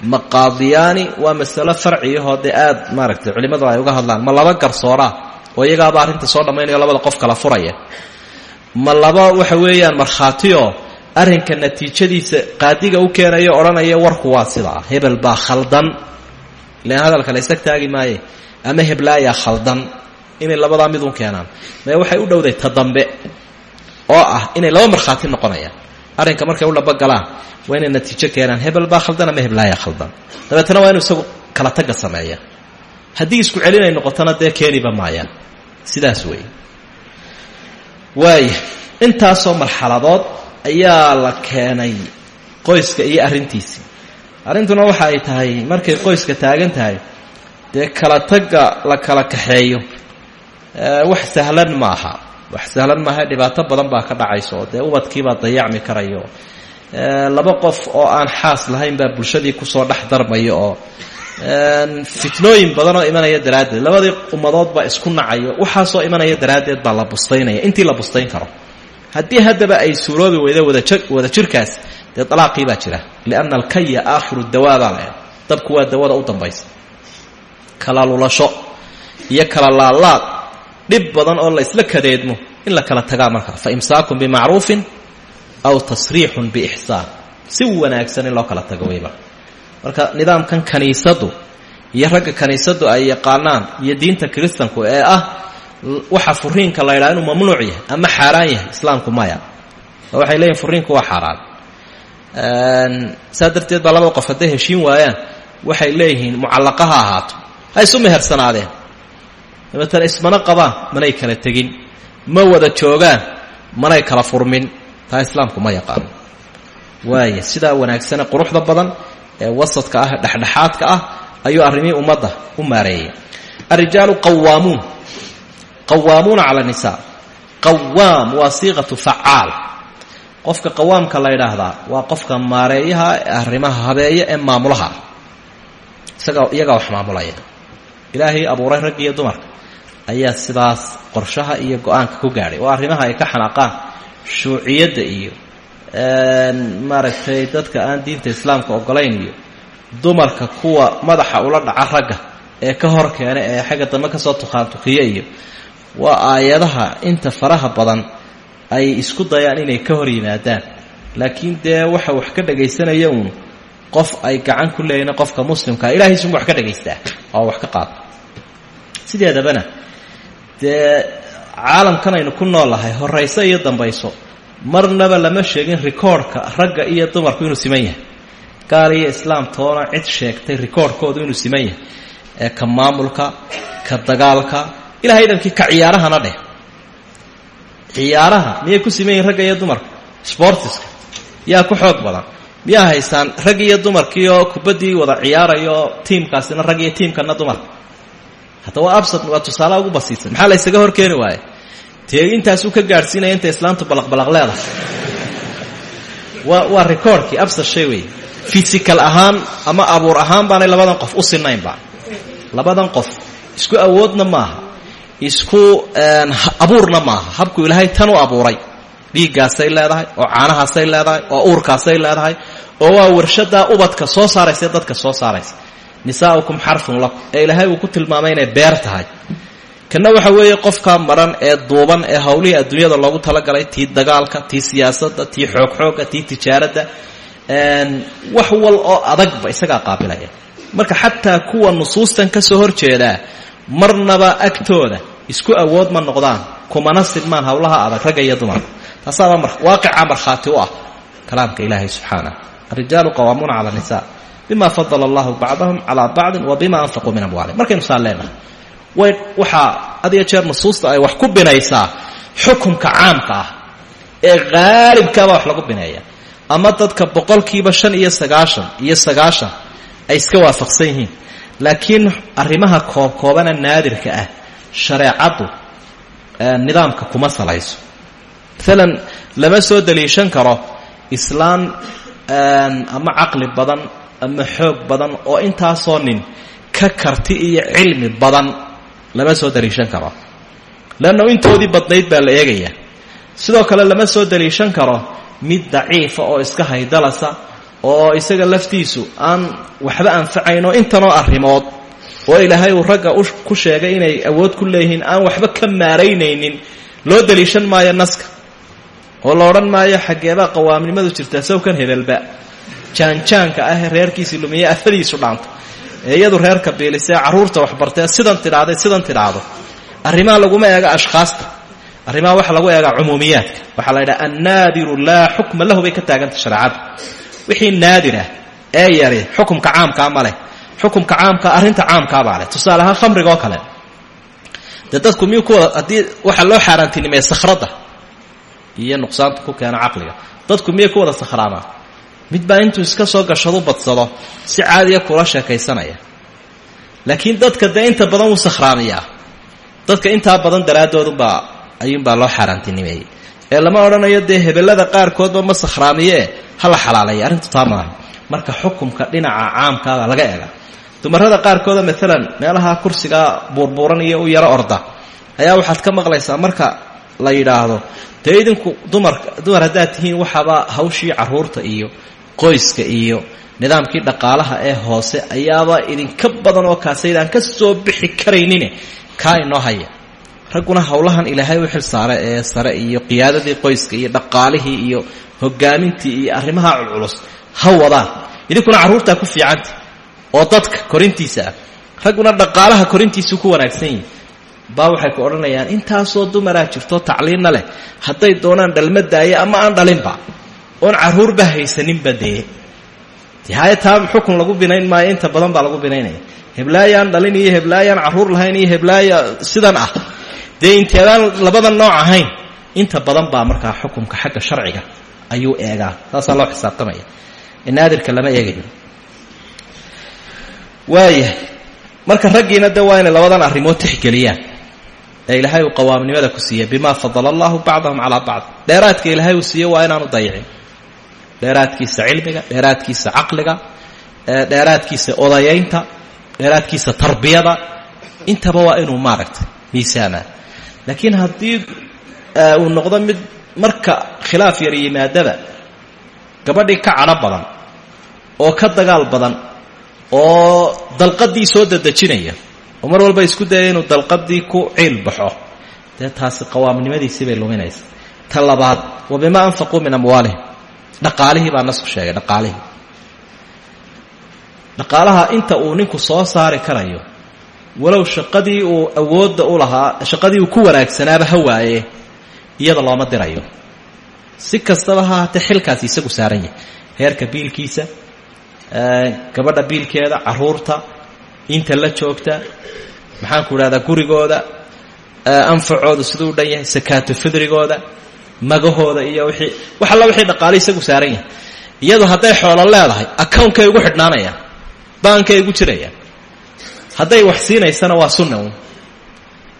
ma qaadiyaani waa masalo farciyahoo dee aad maaragtay culimmadu ay uga hadlaan. Ma laba garsooraa oo iyagaaba arrinta soo dhammaynayo labada qof kala furaya. Ma laba waxa weeyaan markhaatioo arrinka natiijadiisa qaadiga u keenayo odhanaya warku waa sidaa. Hebel baa khaldan. Ilan hadalka la isag taagi maaye ama heblaayaa khaldan inay labadaa mid un keenaan. Mee waxay u dhowday ta dambe oo ah inay laba markhaati noqonayaan. Arrinka markay u dhabagalaan waa inay natiijo keenaan. Hebel baa khaldan ama heblaaya khaldan. Dabeetana waa inu kala tagga sameeya haddii isku celinay noqotona dee keeniba maayaan. Sidaas weeye. Waaya intaasoo marxaladood ayaa la keenay qoyska iyo arrintiisii arrintuna waxa ay tahay markay qoyska taagan tahay dee kala tagga la kala kaxeeyo wax sahlan maaha. Wax sahlan maaha dhibaato badan baa ka dhacayso. Dee ubadkiibaa dayacmi karayo. Laba qof oo aan xaas lahayn baa bulshadii ku soo dhex darmaya oo fitnooyin badan oo imanaya daraaddeed. Labadii ummadood baa isku nacayo. Waxaasoo imanaya daraaddeed baa la bustaynaya. Intii la bustayn karo. Haddii haddaba ay suuroobi weyda wada jirkaas dee dalaaqii baa jira. Lianna alkaya aakhiru dawaa baa laha dabku waa dawada u dambaysa. Kala lulasho iyo kala laalaad dhib badan oo la isla kadeedmo in la kala tagaa markaa. Fa imsaakun bimacruufin aw tasriixun biixsaan. Si wanaagsan in loo kala tago weyba. Marka nidaamkan kaniisadu iyo ragga kaniisadu ay yaqaanaan iyo diinta kiristanku ee ah waxa furiinka la ydhaha inuu mamnuuc yahay ama xaaraan yahay islaamku maya. Oo waxay leeyihiin furiinku waa xaaraan. Saa darteed baa labada qof hadday heshiin waayaan waxay leeyihiin mucallaqa ha ahaato. Ha isu mehersanaadeen dabeetana ismana qabaan manay kala tegin. Ma wada joogaan manay kala furmin. Taa islaamku ma yaqaano waaya sidaa wanaagsane quruxda badan ee wasadka ah dhexdhexaadka ah ayuu arrimihii ummadda u maareeyay alrijaalu qawaamuun qawaamuuna cala nisaa. Qawaam waa siiqatu facaal. Qofka qawaamka la ydhaahdaa waa qofka maareeyaha ee arrimaha habeeya ee maamulaha. Isaga iyagaa wax maamulaya. Ilaahay abuuray ragga iyo dumarka ayaa sidaas qorshaha iyo go'aanka ku gaadhay. Oo arrimaha ay ka xanaaqaan shuuciyadda iyo maaragtay dadka aan diinta islaamka ogolayn iyo dumarka kuwa madaxa ula dhaca ragga ee ka hor keena ee xagga dambe ka soo tukaantukiya iyo waa aayadaha inta faraha badan ay isku dayaan inay ka hor yimaadaan. Laakiin dee waxa wax ka dhagaysanaya uun qof ay gacan ku leeyihiin qofka muslimkaa ilahiisunba wax ka dhagaystaa oo wax ka qaada sideedabana dee caalamkan aynu ku noolahay horayso iyo dambayso marnaba lama sheegin rikoorhka ragga iyo dumarku inuu siman yahay. Gaal iyo islaam toona cid sheegtay rikoorhkoodu inuu siman yahay. Ee ka maamulka ka dagaalka ilahay dhankii ka ciyaarahana dheh. Ciyaaraha miyay ku siman yihiin ragga iyo dumarka? Sportiska yaa ku xoog badan. Miyaa haysaan rag iyo dumarkii oo kubaddii wada ciyaaraya oo tiimkaasina rag iyo tiimkana dumarka hadda waa absad waa tusaalaha ugu basiisan. Maxaa la ysaga hor keeni waaya dee intaasuu ka gaadhsiinaya inta islaamtu balaqbalaq leedahay. Waa waa recordkii absad shay wey physical ahaan ama abuur ahaan baanay labadan qof u sinaynba labadan qof. Isku awoodna maaha. Isku abuurna maaha. Habku ilaahay tan u abuuray. Dhiiggaasay leedahay oo caanahaasay leedahay oo uurkaasay leedahay oo waa warshadaa ubadka soo saaraysa dadka soo saaraysa nisaaukum xarfun lakum. Ee ilaahay uu ku tilmaamay inay beer tahay. Kana waxa weeye qofkaa maran ee duuban ee howlihii adduunyada loogu talagalay tii dagaalka tii siyaasadda tii xoogxooga tii tijaaradda wax wal oo adagba isagaa qaabilaya. Marka xataa kuwa nusuustan ka soo horjeedaa marnaba agtooda isku awood ma noqdaan. Kumana sidmaan howlaha adag ragga iyo dumarka taasaaba waaqica markhaati u ah kalaamka ilaahay subxaanah arijaalu qawaamuuna cala nisa bima fadala allahu bacdahum calaa bacdin wa bima anfaquu min amwaalihim. Markaynu leenahay way waxaa had jeer nusuusta ay wax ku binaysaa xukumka caamka ah ee qaalibkaabaa wax lagu bineeya. Ama dadka boqolkiiba shan iyo sagaashan iyo sagaashan ay iska waafaqsan yihiin. Laakiin arrimaha koobkoobana naadirka ah shareecaddu nidaamka kuma salayso. Maalan lama soo daliishan karo islaan ama caqli badan ama xoog badan oo intaasoo nin ka karti iyo cilmi badan lama soo daliishan karo. Leanna intoodii badnayd baa la eegaya. Sidoo kale lama soo daliishan karo mid daciifa oo iska haydalasa oo isaga laftiisu aan waxba anfacayn oo intanoo arrimood oo ilaahay uu ragga ku sheegay inay awood ku leeyihiin aan waxba ka maaraynaynin. Loo daliishan maayo naska oo la odhan maayo xaggeebaa qawaamnimadu jirtaa sawkan hebelba jaanjaanka ah ee reerkiisii lumiye afadiisu dhaanto. Ee iyadu reerka biilisee carruurta waxbartee sidan tidhaahday sidan tidhaahdo arrimaha laguma eega ashkhaasta. Arrimaha waxa lagu eegaa cumuumiyaadka. Waxaa la yidhaha annaadiru laa xukma lahu bay ka shareecadu wixii naadir ah ee yari xukumka caamkaa ma leh. Xukumka caamkaa arrinta caamkaabaa leh. Tusaale ahaan khamriga oo kale. Dadku miyuu ku wada haddii waxaa loo xaaraantinimeeye sakhradda iyo nuqsaanta ku keena caqliga. Dadku miyay ku wada sakhraamaa mid baa intuu iska soo gashadu badsado si caadiya kula sheekaysanaya. Laakiin dadka dee inta badan wuu sakhraamiyaa. Dadka intaa badan daraaddoodubaa ayuunbaa loo xaaraantinimeeyey. Ee lama odhanayo dee hebellada qaarkoodba ma sakhraamiyee ha la xalaaleeya arrintu marka xukumka dhinaca caamkaabaa laga eega dumarada qaarkooda maalan meelaha kursigaa buurbuuran iyo u yaro orda ayaa waxaad ka maqlaysaa marka la yidhaahdo dee dumarka dumar haddaad tihiin waxaaba hawshii carruurta iyo qoyska iyo nidaamkii dhaqaalaha ee hoose ayaaba idinka badan oo kaasaydaan ka soo bixi karaynine. Kaa inoo haya. Ragguna howlahan ilaahay u xil saare ee sare iyo qiyaadadii qoyska iyo dhaqaalihii iyo hogaamintii iyo arrimaha culculus. Ha wadaan idinkuna carruurtaa ku fiicanta oo dadka korintiisa ah. Ragguna dhaqaalaha korintiisuu ku wanaagsan yihi baa waxay ku odhanayaan intaasoo dumaraa jirto tacliinna leh. Hadday doonaan dhalma daaye ama aan dhalinba oon carruurba haysaninba dee? Haya taa xukun lagu binayn maayo inta badan baa lagu binaynaya. Heblaayaan dhalin iyo heblaayaan carruur lahayn iyo heblaaya sidan ah. Dee inteedaan labada nooc ahayn inta badan baa markaa xukumka xagga sharciga ayuu eegaa. Saasaa loo xisaabtamaya. Naadirka lama eegayo waayahay marka raggiina de waa inay labadan arrimood tixgeliyaan ee ilaahay uu qawaamnimada ku siiyey bima fadala allahu bacdahum calaa bacd. Dheeraadka ilaahay uu siiye waa inaanu dayicin dheeraadkiisa cilmiga dheeraadkiisa caqliga dheeraadkiisa odayaynta dheeraadkiisa tarbiyada. Intaba waa inuu maaragtay miisaamaa laakiin haddii uu noqdo mid marka khilaaf yar yimaadaba gabadhii ka cadho badan oo ka dagaal badan oo dalqadii soo dadejinaya oo mar walba isku daya inuu dalqadii ku ciil baxo dee taasi qawaamnimadiisii bay luminaysa. Ta labaad wa bimaa anfaquu min amwaalihim dhaqaalihii baa nasku sheegay dhaqaalihii. Dhaqaalaha inta uu ninku soo saari karayo walow shaqadii uu awoodda u lahaa shaqadii uu ku wanaagsanaaba ha waaye iyada looma dirayo. Si kastaba ha haatee xilkaasi isagu saaran yahay. Heerka biilkiisa gabadha biilkeeda carruurta inta la joogta maxaanku idhahdaa gurigooda anfacooda siduu u dhan yahay sakaatu fidrigooda magahooda iyo wixii wax alla wixii dhaqaale isagu saaran yahay. Iyadu hadday xoolo leedahay account-kay ugu xidhnaanayaan baankay ugu jirayaan. Hadday wax siinaysana waa sunna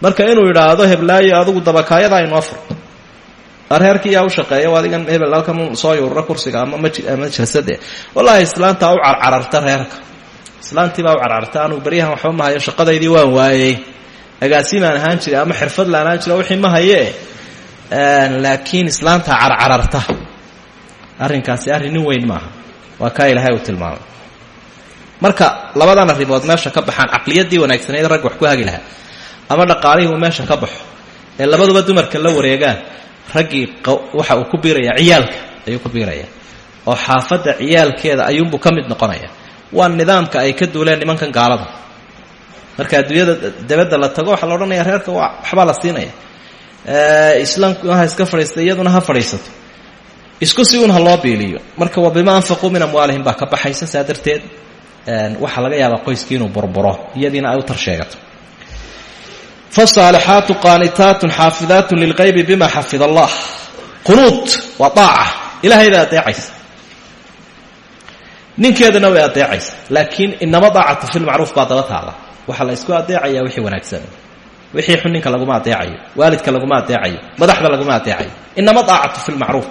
marka inuu idhaahdo heblaayo adigu dabakaayadaa inoo fur reerkii yaa u shaqeeya adigan hebel halkan soo yuurura kursiga ama ama jalsade wallaahi islaantaa u carcararta reerka. Islaantii baa u carcarta anugu beryahan waxba ma hayo shaqadaydii waan waayey. Agaasimaan ahaan jiray ama xirfad ahaan jira wixii ma hayee laakiin islaantaa carcararta. Arrinkaasi arrin nin weyn maaha. Waa kaa ilaahay uu tilmaamay. Marka labadan arrimood meesha ka baxaan caqliyaddii wanaagsaneyd rag wax ku hagi lahaa ama dhaqaalihii uu meesha ka baxo ee labaduba dumarka la wareegaan raggii waxa uu ku biirayaa ciyaalka ayuu ku biirayaa oo xaafadda ciyaalkeeda ayuunbuu ka mid noqonaya. Waa nidaamka ay ka duuleen nimankan gaalada. Marka adduunyada dabadda la tago waxaa la odhanaya reerka waxbaa la siinaya islaamku ha iska fadhiista iyaduna ha fadhiisato. Isku si un ha loo biiliyo. Marka waa bima anfaquu min amwaalihim baa ka baxaysa saa darteed. Waxaa laga yaabaa qoyskii inuu burburo iyadiina ay u tar sheegato fasaalixaatu qaanitaatun xaafidaatun lilqaybi bima xafid allah qunuud waa aaca ilaahay bay adeecaysa ninkeedana way adeecaysa laakiin inama daacatu fi lmacruuf baa daba taala waxaa la isku adeecaya wixii wanaagsan wixii xun ninka laguma adeecayo waalidka laguma adeecayo madaxda laguma adeecayo. Inama daacatu fi lmacruuf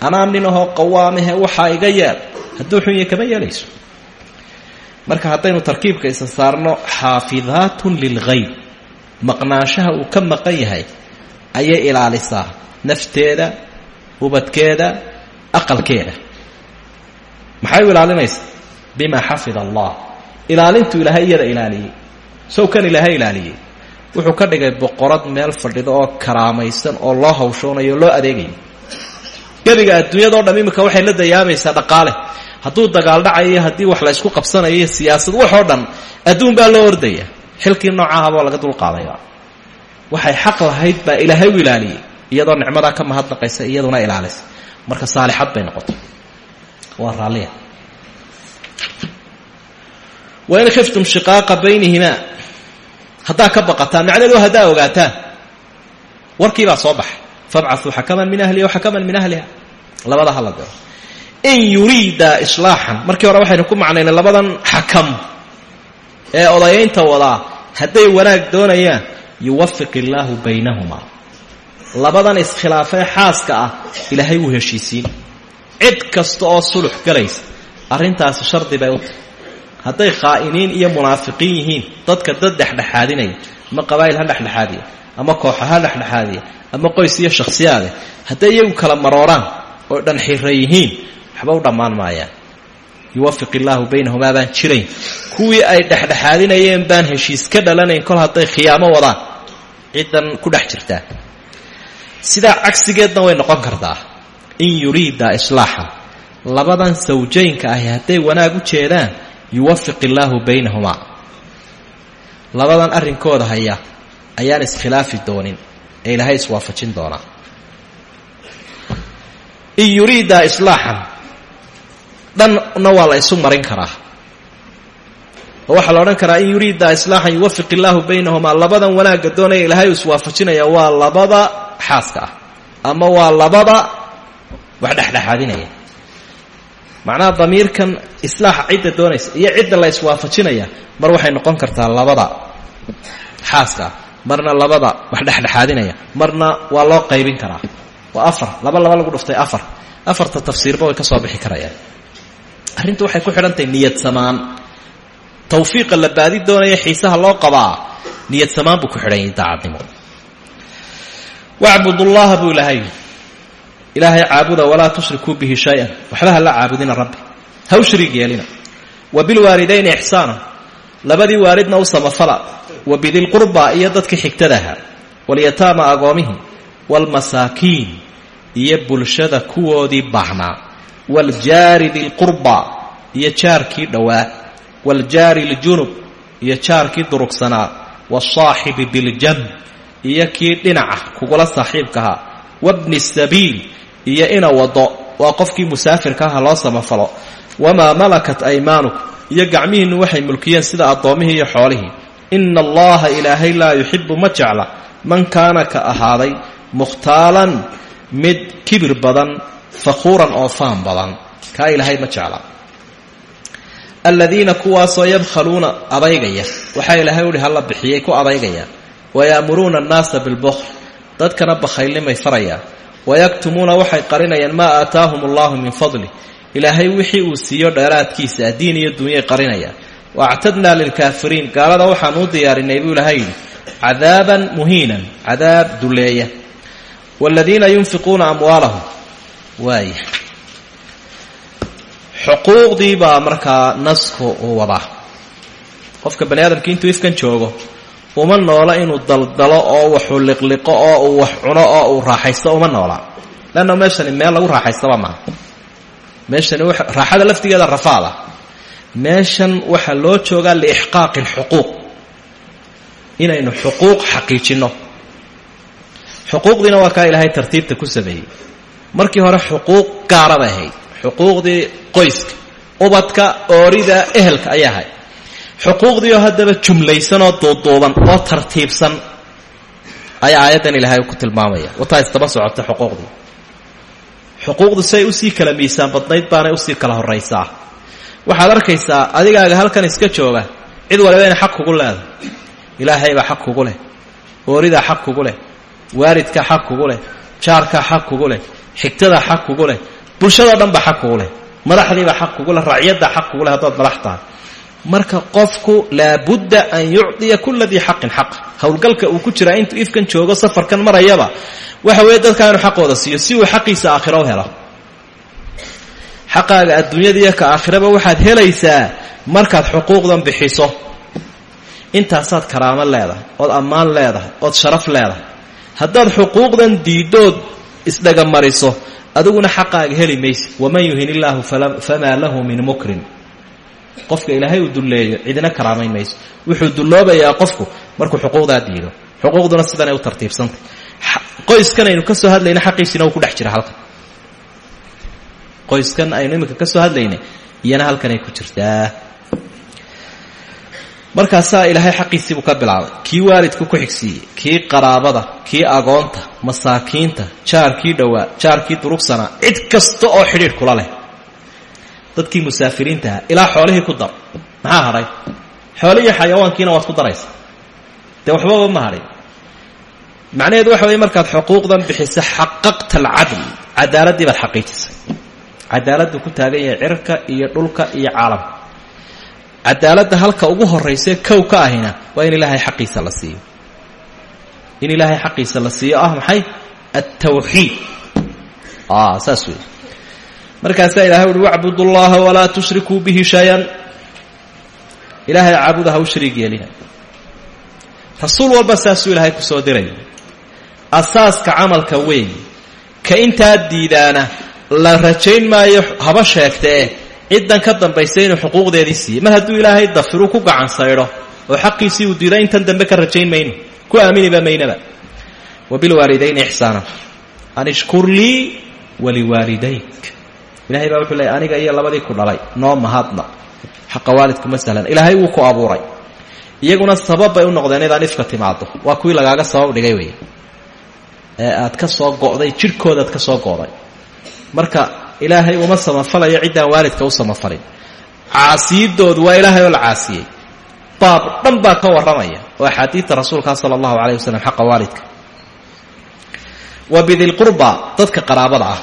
anaa nin ahoo qawaamihe waxaa iga yeel hadduu xun yahy kama yeelayso. Marka haddaynu tarkiibka isa saarno xaafidaatun lilgayb maqnaanshaha uu ka maqan yahay ayay ilaalisaa nafteeda ubadkeeda aqalkeeda. Maxay u ilaalinaysaa bima xafida allah. Ilaalintuu ilaahay iyada ilaaliyey sawkan ilaahay ilaaliyey wuxuu ka dhigay boqorad meel fadhido oo karaamaysan oo loo hawshoonayo o loo adeegayo. Gebiga adduunyadao dham imika waxay la dayaamaysaa dhaqaale. Hadduu dagaal dhacayo haddii wax la ysku qabsanayo iyo siyaasad waxoo dhan adduun baa loo ordaya. Xilkii noocahaboo laga dulqaadaya waxay xaq lahayd baa ilaahay u ilaaliyey iyadoo nicmadaa ka mahadnaqaysa iyaduna ilaalisa marka saalixad bay noqotay. Waa raalliya. Wain khiftum shiqaaqa baynihimaa haddaa ka baqataan macnaheedu haddaa ogaataan. Warkii baa soo baxay fabcauu xakaman min ahlihi waxakaman min ahliha. Labada hala diro. In yuriida islaaxan markii hore waxaynu ku macnaynay labadan xakam ee odayaynta wadaa hadday wanaag doonayaan yuwafiq illaahu baynahumaa labadan iskhilaafee xaaska ah ilaahay wuu heshiisiin. Cid kasta oo sulux galaysa arrintaasi shardi bay u tahay hadday khaa'iniin iyo munaafiqiin yihiin. Dadka dad dhexdhexaadinaya ama qabaa'il ha dhexdhexaadiya ama kooxa ha dhexdhexaadiya ama qoys iyo shakhsiyaade. Hadday iyagu kala marooraan oo dhan xira yihiin waxba u dhammaan maayaan. Yuwafiq illaahu baynahumaa baan jirayn kuwii ay dhexdhexaadinayeen baan heshiis ka dhalanayn kol hadday khiyaamo wadaan ciddan ku dhex jirtaa sidaa cagsigeedna way noqon kartaa. In yuriida islaaxa. Labadan sawjaynka ahi hadday wanaag u jeedaan yuwafiq illaahu baynahumaa labadan arrinkooda haya ayaan iskhilaafi doonin ee ilaahay iswaafajin doonaa in yuriida islaaxan dhanna waa la isu marin karaa. Oo waxaa la odhan karaa in yuriida islaaxan yuwafiq illaahu baynahumaa labadan wanaagga doonaya ilaahay iswaafajinaya waa labada xaaska ah. Ama waa labada wax dhexdhexaadinaya macnaha damiirkan islaaxa cidda doonaysa iyo cidda la iswaafajinaya mar waxay noqon kartaa labada xaaska. Marna labada wax dhexdhexaadinaya marna waa loo qaybin karaa. Waa afar laba laba lagu dhuftay afar. Afarta tafsiirba way ka soo bixi karayaan. Arrintu waxay ku xidhantahay niyad samaan. Tawfiiqa la baadi doonaya xiisaha loo qabaa niyad samaan buu ku xidhan yahay daacadnimo. Wacbud ullaha buu ilaahay ilaahay caabuda walaa tushrikuu bihi shay-an. Waxba ha la caabudina rabbi. Ha u shariig yeelina. Wa bilwaalidayni ixsaana. Labadii waalidna u samafala. Wa bidilqurba iyo dadkii xigtadaha. Walyataama agoomihii waalmasaakiin iyo bulshada kuwoodii baahnaa waaljaari dilqurba iyo jaarkii dhowaa. Waaljaari ljunub iyo jaarkii durugsanaa. Wasaaxibi biljanb iyo kii dhinaca kugula saaxiibkahaa. Wabni sabiil iyo ina wado. Waa qofkii musaafirka aha loo samafalo. Wamaa malakat aymaanukum iyo gacmihiinnu waxay mulkiyeen sida addoommihii iyo xoolihii. Ina allaha ilaahay laa yuxibu ma jecla. Man kaana ka ahaaday mukhtaalan mid kibir badan fakhuuran oo faan badan. Kaa ilaahay ma jecla. Aladiina kuwaasoo yabkhaluuna adaygaya waxaa ilaahay uhi hala bixiyey ku adaygaya waya'muruuna annaasa bilbukhl dadkana bakhaylnimay farayaan wayaktumuuna waxay qarinayaan maa aataahum allahu min fadli ilaahay wixii uu siiyo dheeraadkiisa diin iyo dunyay qarinayaan waactadnaa lilkaafiriin gaalada waxaanu u diyaarinay buu ilahay yidhi cadaaban muhiinan cadaab duleeya waaladiina yunfiquuna amwaalahum waaya xuquuqdii baa markaa nasku uu wadaa qofka bani aadamkii intuu ifkan joogo uma noola inuu daldalo oo waxuu liqliqo oo uu wax cuno oo uu raaxaysto uma noola. Leanna meeshani meel lagu raaxaystaba maaha. Meeshani raaxada laftigeeda rafaada meeshan waxaa loo joogaa liixqaaqi alxuquuq inaynu xuquuq xaqiijinno. Xuquuqdiina waa kaa ilaahay tartiibta ku sameeyey. Markii hore xuquuq gaara bay ahayd. Xuquuqdii qoyska ubadka oorida ehelka ayaa ahayd xuquuqdiioo haddaba jumlaysan oo duuduuban oo tartiibsan ayaa aayaddan ilaahay ku tilmaamaya. Wataa istaba socota xuquuqdii. Xuquuqdu say u sii kala miisaan badnayd baanay u sii kala horraysaa waxaad arkaysaa adigaaga halkan iska jooga cid waliba inay xaq kugu leedahay. Ilaahaybaa xaq kugu leh. Ooridaa xaq kugu leh. Waalidkaa xaq kugu leh. Jaarkaa xaq kugu leh. Xigtadaa xaq kugu leh. Bulshadoo dhan baa xaq kugu leh. Madaxdiibaa xaq kugu leh. Racyaddaa xaq kugu leh haddaad madax tahay marka qofku laabudda an yucdiya kula dii xaqin xaqa howlgalka uu ku jiraa intuu ifkan joogo safarkan marayaba waxa weeye dadkaa inuu xaqooda siiyo si uu xaqiisa aakhiro u helo. Xaqaaga adduunyada iyo ka aakhiraba waxaad helaysaa markaad xuquuqdan bixiso. Intaasaad karaamo leedahay ood ammaan leedahay ood sharaf leedahay. Haddaad xuquuqdan diidood isdhagamariso adiguna xaqaaga heli maysa waman yuhin illaahu famaa lahu min mukrim qofka ilaahay uu dulleeyo cidina karaamayn mayso. Wuxuu dulloobayaa qofku markuu xuquuqdaa diido. Xuquuqduna sidanay u tartiibsantay qoyskan aynu ka soo hadlayna xaqiisina uu ku dhex jira halkan. Qoyskan aynu iminka ka soo hadlaynay iyana halkanay ku jirtaa. Markaasaa ilaahay xaqiisiibuu ka bilaabay. Kii waalidka ku xigsiiyey kii qaraabada kii agoonta masaakiinta jaarkii dhowaa jaarkii durugsanaa cid kasta oo xidhiidh kula leh dadkii musaafiriintaha ilaa xoolihii ku dar. Maxaa hadhay xoolihii xayawaankiina waad ku daraysa. Dee waxbaba ma hadhin macnaheedu waxa weye markaad xuquuqdan bixisa xaqaqta alcadl cadaaladdii baad xaqiijisay. Cadaaladdu ku taagan yahay cirka iyo dhulka iyo caalamka cadaaladda halka ugu horraysee kow ka ahina waa in ilaahay xaqiisa la siiyo. In ilaahay xaqiisa la siiyo ah maxay? Altawxiid saas wey markaasaa ilahay uhi wacbudu llaha walaa tushrikuu bihi shay-an. Ilaahay caabuda ha u rasuul walba saasuu ilaahay ku soo diray asaaska camalka weyn ka intaa diidaana la rajayn maayo haba sheegtee ciddan ka dambaysa inuu xuquuqdeedii siiyey. Mar hadduu ilaahay dafiruu ku gacan saydho oo xaqiisii uu diido intan dambe ka rajayn mayno. Ku aaminiba maynaba wa bilwaalidayni ixsaana an ishkur lii ilahay baa wuxuu aniga iyo labadii ku dhalay noo mahadna xaqa waalidkuma sahlan. Ilaahay wuu ku abuuray. Iyaguna sabab bay u noqdeen inaad ifka timaado waa kuwii lagaaga sabab dhigay wey ee aad ka soo go'day jidhkoodaad ka soo go'day. Marka ilaahay uma samafalayo ciddaan waalidka u samafalin. Caasiyidoodu waa ilaahay oo la caasiyey. Baab dhan baa ka warramaya oo axaadiidta rasuulkaa sala allahu calayh wasalam waalidka. Wa bidilqurba dadka qaraabada ah.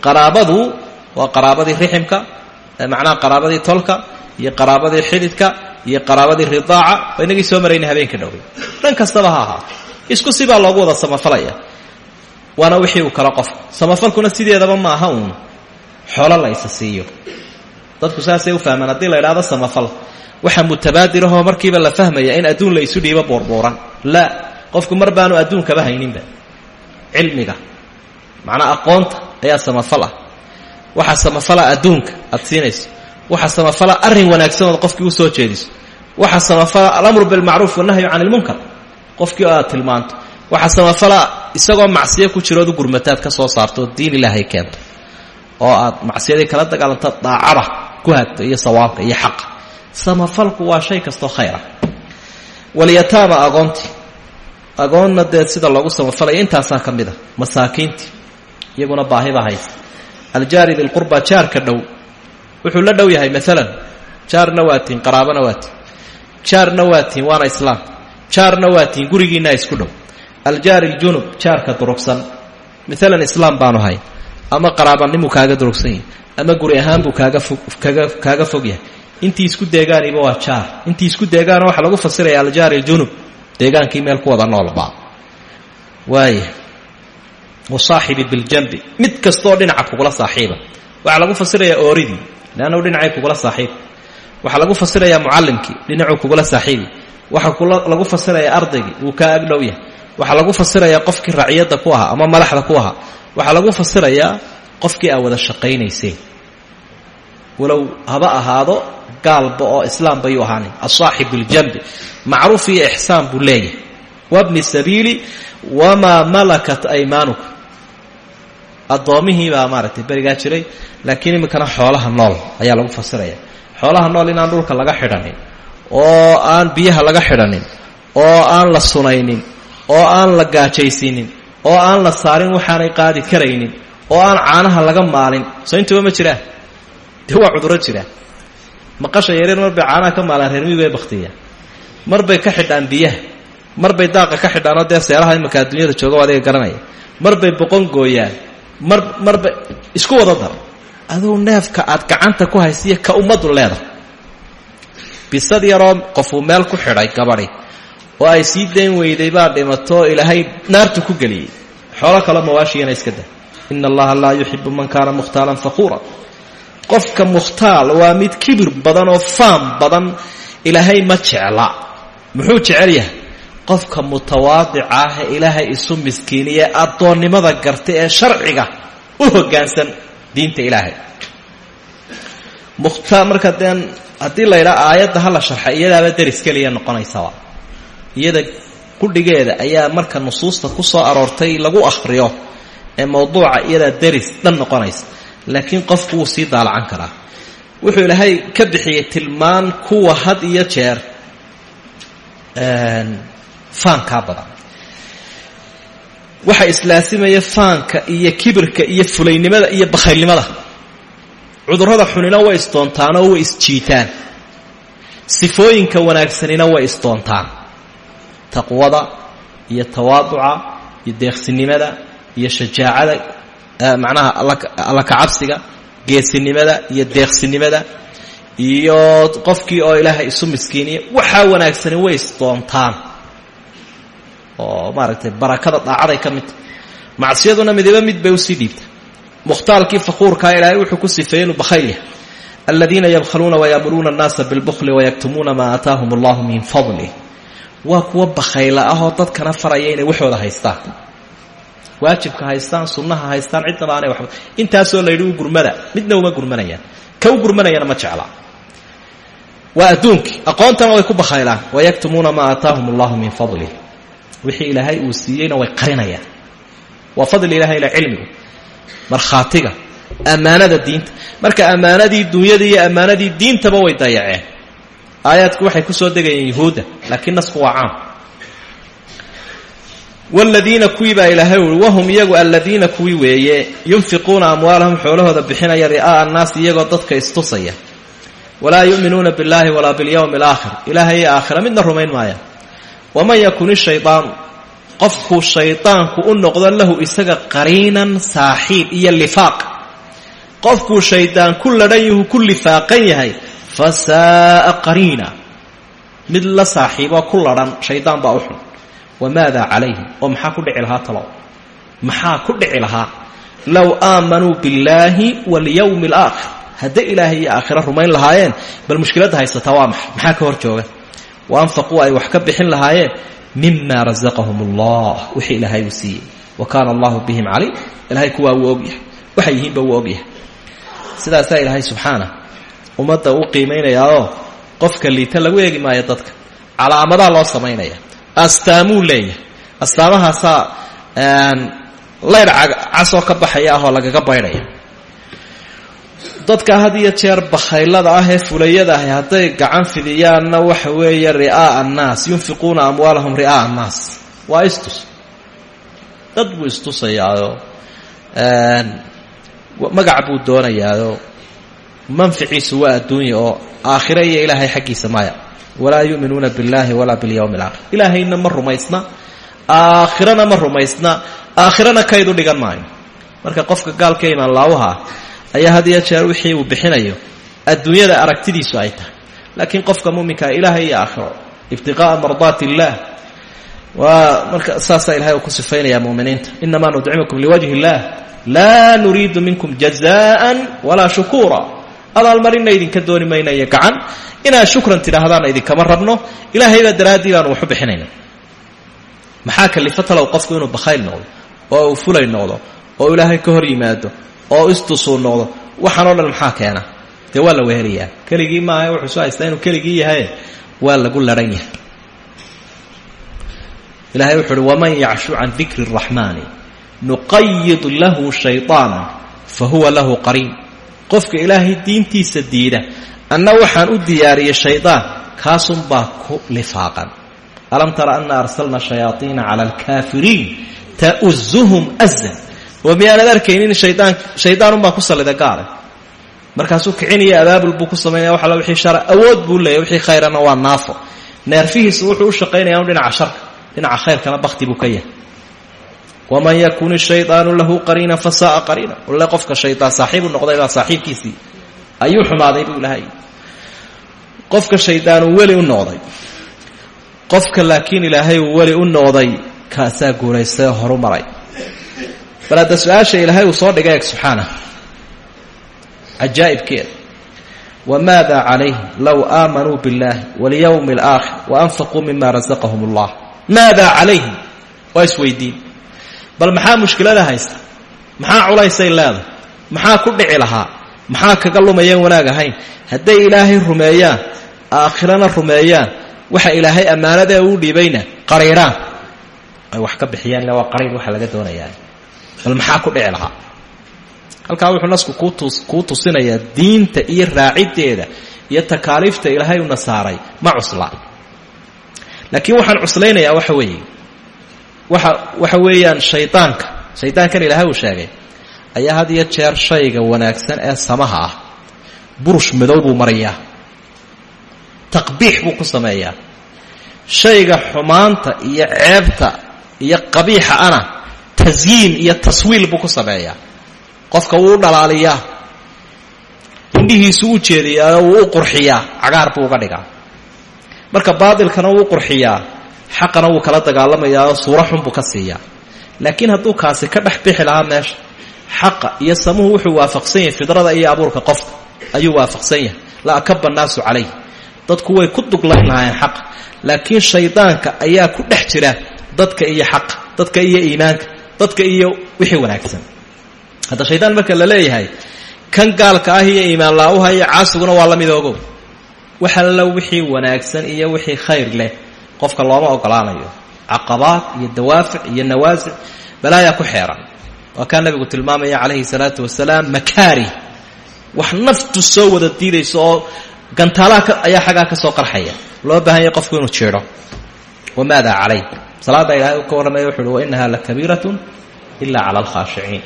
Qaraabadu waa qaraabadii riximka macnaha qaraabadii tolka iyo qaraabadii xididka iyo qaraabadii ridaaca waa inagii soo maraynay habeenka dhowey dhan kastaba isku sibaa loogu wada samafalaya. Waana wixii uu kala qofka samafalkuna sideedaba ma aha uun. Xoolo la isa dadku saasay u fahmaan haddii la idhaahdo samafal waxaa mutabaadirahoo markiiba la fahmaya in adduun la isu dhiibo buurbuuran. Laa qofku mar baanu adduunkaba hayninba. Cilmiga macnaa aqoonta ayaa samafal ah waxaa samafala adduunka aad siinayso. Waxaa samafala arrin wanaagsan ood qofkii u soo jeediso. Waxaa samafala alamru bilmacruuf wanahyu can ilmunkar qofkii aad tilmaanto. Waxaa samafala isagoo macsiyo ku jirood u gurmataad ka soo saarto oo diin ilaahay keento oo aad macsiyadii kala dagaalanto daacada ku hagto iyo sawaabka iyo xaqa. Samafalku waa shay kastoo khayra. Walyataama agoontii agoonna dee sida loogu samafalaya intaasaa ka mid a masaakiintii iyaguna baahiba haysa aljaari dilqurba jaarka dhow. Wuxuu la dhow yahay maalan jaarna waa tiin qaraabana waa tiin. Jaarna waa tiin waana islaam. Jaarna waa tiin gurigiinaa isku dhow. Aljaari ljunub jaarka durugsan. Maalan islaam baanu hay ama qaraabanimuu kaaga durugsan yahay ama guri ahaan buu kaaga fog kaga kaaga fog yahay. Intii isku deegaaniba waa jaar intii isku deegaana waxaa lagu fasiraya aljaari ljunub deegaankii meel ku wada noolba. Waaya wasaaxibi biljanbi mid kastaoo dhinaca kugula saaxiiba. Waxaa lagu fasirayaa ooridii. Leannahu dhinacay kugula saaxiiba waxaa lagu fasirayaa mucallimkii dhinacuu kugula saaxiibi waxaa lagu fasirayaa ardaygii wuu kaa agdhow yahay. Waxaa lagu fasirayaa qofkii raciyadda ku ahaa ama madaxda ku ahaa. Waxaa lagu fasirayaa qofkii aa wada shaqaynayseen walow haba ahaado gaalba oo islaam bayuu ahaanin asaaxib biljanbi macruuf iyo ixsaan buu leeyahay. Wabni sabiili wamaa malakat aymaanuka addoommihii baa maaragtay berigaa jiray laakiin iminkana xoolaha nool ayaa lagu fasiraya. Xoolaha nool inaan dhulka laga xidhanin oo aan biyaha laga xidhanin oo aan la sunaynin oo aan la gaajaysiinin oo aan la saarin waxaanay qaadi karaynin oo aan caanaha laga maalin soo intuba ma jiraan? Dee waa cuduro jiraan maqasha yareer marbay caanaha ka maalaan reermii bay baktiya marbay ka xidhaan biyaha marbay daaqa ka xidhaanoo dee seeraha iminka adduunyada jooga adiga garanaya. Marbay boqon gooyaan mar marbay isku wada dar. Aduu neefka aad gacanta ku haysiya ka ummaddu leedahay. Bisad yaroo qofuu meel ku xidhay gabadhi oo ay sii dayn weyday baa dhimato ilaahay naartu ku geliyey. Xoolo kale mawaashiyana iska da ina allaha laa yuxibu man kaana mukhtaalan faquura. Qofka mukhtaal waa mid kibir badan oo faam badan ilaahay ma jecla muxuu jecel yahay qofka mutawaadica ah ee ilaahay isu miskiiniye addoonnimada garta ee sharciga u hoggaansan diinta ilaahay. Mukhtaar marka deen haddii la ydhaa aayadda ha la sharxa iyadaaba deris keliya noqonaysaba. Iyada qudhigeeda ayaa marka nusuusta ku soo aroortay lagu akhriyo ee mawduuca iyadaa deris dhan noqonaysa laakiin qofku wuu daalacan karaa. Wuxuu ilaahay ka bixiyey tilmaan kuwa had iyo jeer faankaa badan. Waxa islaasimaya faanka iyo kibirka iyo fulaynimada iyo bakhaylnimada. Cudurrada xunina way isdoontaanoo way isjiitaan. Sifooyinka wanaagsanina way isdoontaan. Taqwada iyo tawaaduca iyo deeqsinimada iyo shajaacada macnaha alla kacabsiga geesinimada iyo deeqsinimada iyo qofkii oo ilaahay isu miskiiniya waxaa wanaagsani way isdoontaan oo maaragtay barakada daacaday ka midta macsiyaduna midiba mid bay u sii dhiibta mukhtaalkii fakuurkaa ilaahay wuxuu ku sifeeyey inuu bakhayl yahay aladiina yabkhaluuna wayaamuruuna annaasa bilbukhli wayaktumuuna maa aataahum allahu min fadlih waa kuwa bakhayla ahoo dadkana faraya inay waxooda haystaan. Waajibka haystaan sunnaha haystaan cidnaba aanay waxba. Intaasoo la yidhi u gurmada. Midna uma gurmanayaan. Ka u gurmanayana ma jeclaa waa adduunkii aqoontana way ku bakhaylaan. Wayaktumuuna maa aataahum allahu min fadlih wixii ilaahay uu siiyeyna way qarinayaan. Waa fadli ilahay ila cilmigu. Markhaatiga ammaanada diinta marka ammaanadii dunyada iyo ammaanadii diintaba way dayaceen aayaadku waxay ku soo degayeen yuhuudda laakiin nasku waa caam. Wladiina kuwii baa ilaahay ui wahum iyagu aladiina kuwii weeye yunfiquuna amwaalahum xoolahooda bixinaya ri'aa'a annaasi iyagoo dadka istusaya. Walaa yu'minuuna biاllahi walaa biاlyowmi alaakhir ilaahay iyo aakhira midna rumayn maayaan waman yakun ishaydaanu qofkuu shaydaanku u noqdo lahu isaga qariinan saaxiib iyo lifaaq qofkuu shaydaan ku ladhan yahu yahay fa saa'a mid la saaxiiboo ku ladhan shaydaan baa wamaada calayhim oo maxaa ku dhici lahaa ku dhici lahaa low aamanuu billaahi walyowmi alaakhir hadday ilaahay iyo rumayn lahaayeen bal mushkiladda haysataa waa maxa ka hor jooga wa anfaquu ay wax ka bixin lahaayeen mima rasaqahum allah wixii ilaahay uu siiyey wa kaana allahu bihim caliim ilahay kuwaa wuu ogyahay waxay yihiinba wuu ogyahay sidaasaa ilaahay subxaana ummadda u qiimaynayaoo qofka liita lagu eegi maayo dadka calaamadaa loo samaynaya astaamuu leeyahay astaamahaasaa layr casoo ka baxaya ahoo lagaga baydhaya dadka had iyo jeer bakhaylada ah ee fulayada ahi hadday gacan fidiyaanna waxa weeye ri'aa'a annaas yunfiquuna amwaalahum ri'aa'a annaas. Waa istus. Dad buu istusayaayo. Magac buu doonayaayo. Manficiisu waa adduunya oo aakhire iyo ilaahay xaggiisa maya. Walaa yu'minuuna biاllahi walaa biاlyawmi alaakhir ilaahayna ma rumaysna aakhirana ma aakhirana kaydu dhigan maayo. Marka qofka gaalka imaan laawaha ayaa had iyo jeer wixii uu bixinayo. Adduunyada aragtidiisu ay tahay. Laakiin qofka muminkaa ilaahay iyo aakhiro. Ibtiqaa'a mardaati illaah. Waa marka saasaa ilahay uu ku sifaynaya muminiinta inamaa nudcimukum liwajhi illah laa nuriidu minkum jazaan walaa shukuura abaalmarina idinka dooni maynayo gacan. Inaad shukran tidhaahdaana idinkama rabno. Ilaahaybaa daraaddii baanu waxu bixinayna maxaa kalifa talow qofku inuu bakhayl noqdo? Oo uu fulay noqdo? Oo ilaahay ka hor yimaado oo istusuu noqdo waxaanoo dhan maxaa keena? Dee waa la wehelayaa keligii maaha wuxuu soo haystaa inuu keligii yahaye waa lagu lahan yahay. Ilahay wuxu uhi waman yacshu can dikri اraxmaani nuqayid lahu shayطaana fahuwa lahu qariin. Qofka ilaahay diintiisa diida anna waxaan u diyaariyey shaydaan kaasunbaa ku lifaaqan. Alam tara ana arsalna shayaaiina cala alkaafiriin ta'uzuhum azan oo miyaanad arkaynin shaydaan shaydaanunbaa ku sallida gaale markaasuu kicinaya abaabul buu ku samaynaya wax alla wixii shara awood buu leeyahy wixii khayrana waa naafo. Neerfihiisu wuxuu u shaqaynaya dhinaca sharka dhinaca khayrkana bakti buu ka yahay. Waman yakun ishaydaanu lahu qariinan fasaaa qariina. Ulle qofka shaydaan saaxiibu noqday baa saaxiibkiisii ayuu xumaaday buu ilahay qofka shaydaanu weli u noqday qofka laakiin ilaahay uu u noqday kaasaa guulaystay oo horu maray bal hadda su'aasha ilaahay soo dhigay eeg subxaana cajaa'ibkeeda wamaada calayhim low aamanuu biاllahi walyowmi alaakhir waanfaquu mima rasaqahum allah maada calayhim waa isweydiin. Bal maxaa mushkilada haysta? Maxaa culaysay leedahay? Maxaa ku dhici lahaa? Maxaa kaga lumayaan wanaag ahayn? Hadday ilaahay rumeeyaan aakhirana rumeeyaan waxa ilaahay ammaanadee uu dhiibayna qariiraan. Ay wax ka bixiyaan illa waa qariir waxa laga doonayaa bal maxaa ku dhici lahaa? Halkaa wuxuu nasku kuu tusinayaa diinta iyo raaciddeeda iyo takaaliifta ilaahay una saaray. Ma cusla. Laakiin waxaan cuslaynayaa waxa weeye. Waxa waxa weeyaan shaydaanka shaydaankan ilaahay uu sheegay ayaa had iyo jeer shayga wanaagsan ee samaha ah. Burush madow buu mariyaa. Taqbiix buu ku sameeyaa. Shayga xumaanta iyo ceebta iyo qabiixa ana tasyiin iyo taswiil buu ku sameeyaa. Qofka wuu u dhalaaliyaa indhihiisu u jeediyaa wuu u qurxiyaa cagaar buu uga dhigaa. Marka baatilkana wuu qurxiyaa xaqana wuu kala dagaalamayaa oo xun buu ka siiyaa. Laakiin hadduu kaasi ka dhex bixi lahaa meesha xaqa iyo samuhu wuxuu waafaqsan yahay fidrada iyo abuurka qofka ayuu waafaqsan yahay. La akaba naasu calayh dadku way ku duglayn lahaayeen xaqa laakiin shaydaanka ayaa ku dhex jira dadka iyo xaqa dadka iyo iimaanka dadka iyo wixii wanaagsan. Hadda shaydaan marka la leeyahay kan gaalka ah iyo iimaan laa-uha iyo caasiguna waa la mid ogow waxalla wixii wanaagsan iyo wixii khayr leh qofka looma ogolaanayo. Caqabaad iyo dawaafic iyo nawaasic balaayaa ku xeeran. Waa kaa nabigu tilmaamaya calayhi salaatu wasalaam makaari. Wax naftu soo wada diidayso oo gantaalaha ayaa xaggaa ka soo qarxaya. Loo baahan yahay qofku inuu jeedho wamaada calayh salaadda ilaahay uu ka warramaya wa inaha lakabiiratun ila cala alkhaashiciin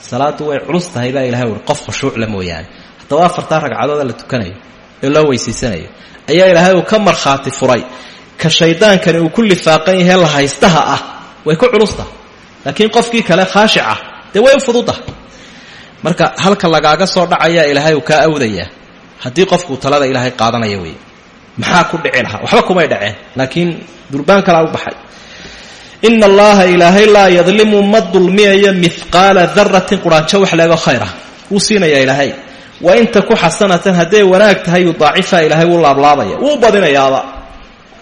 salaaddu way culus tahay baa ilahay uhi qof khushuucla mooyaane. Haddaba afartaa ragcadooda la tukanayo ee loo weysiisanayo ayaa ilaahay uu ka markhaati furay. Ka shaydaankani uu ku lifaaqan yahay la haystaha ah. Way ku culus tahay. Laakiin qofkii kale khaashica dee way u fududahay marka halka lagaaga soo dhacaya ilaahay uu kaa awdayaa. Haddii qofkuu talada ilaahay qaadanaya wey maxaa ku dhici lahaa? Waxba kumay dhaceen laakiin durbaan kalaa u baxay. Ina allaha ilaahay laa yadlimu ma dulmiyayo mihqaala daratin quraanjo wax leego khayr ah wuu siinayaa ilaahay. Wa inta ku xasanatan hadday wanaag tahay yudaacifa ilaahay wuu laablaabaya. Wuu badinayaaba.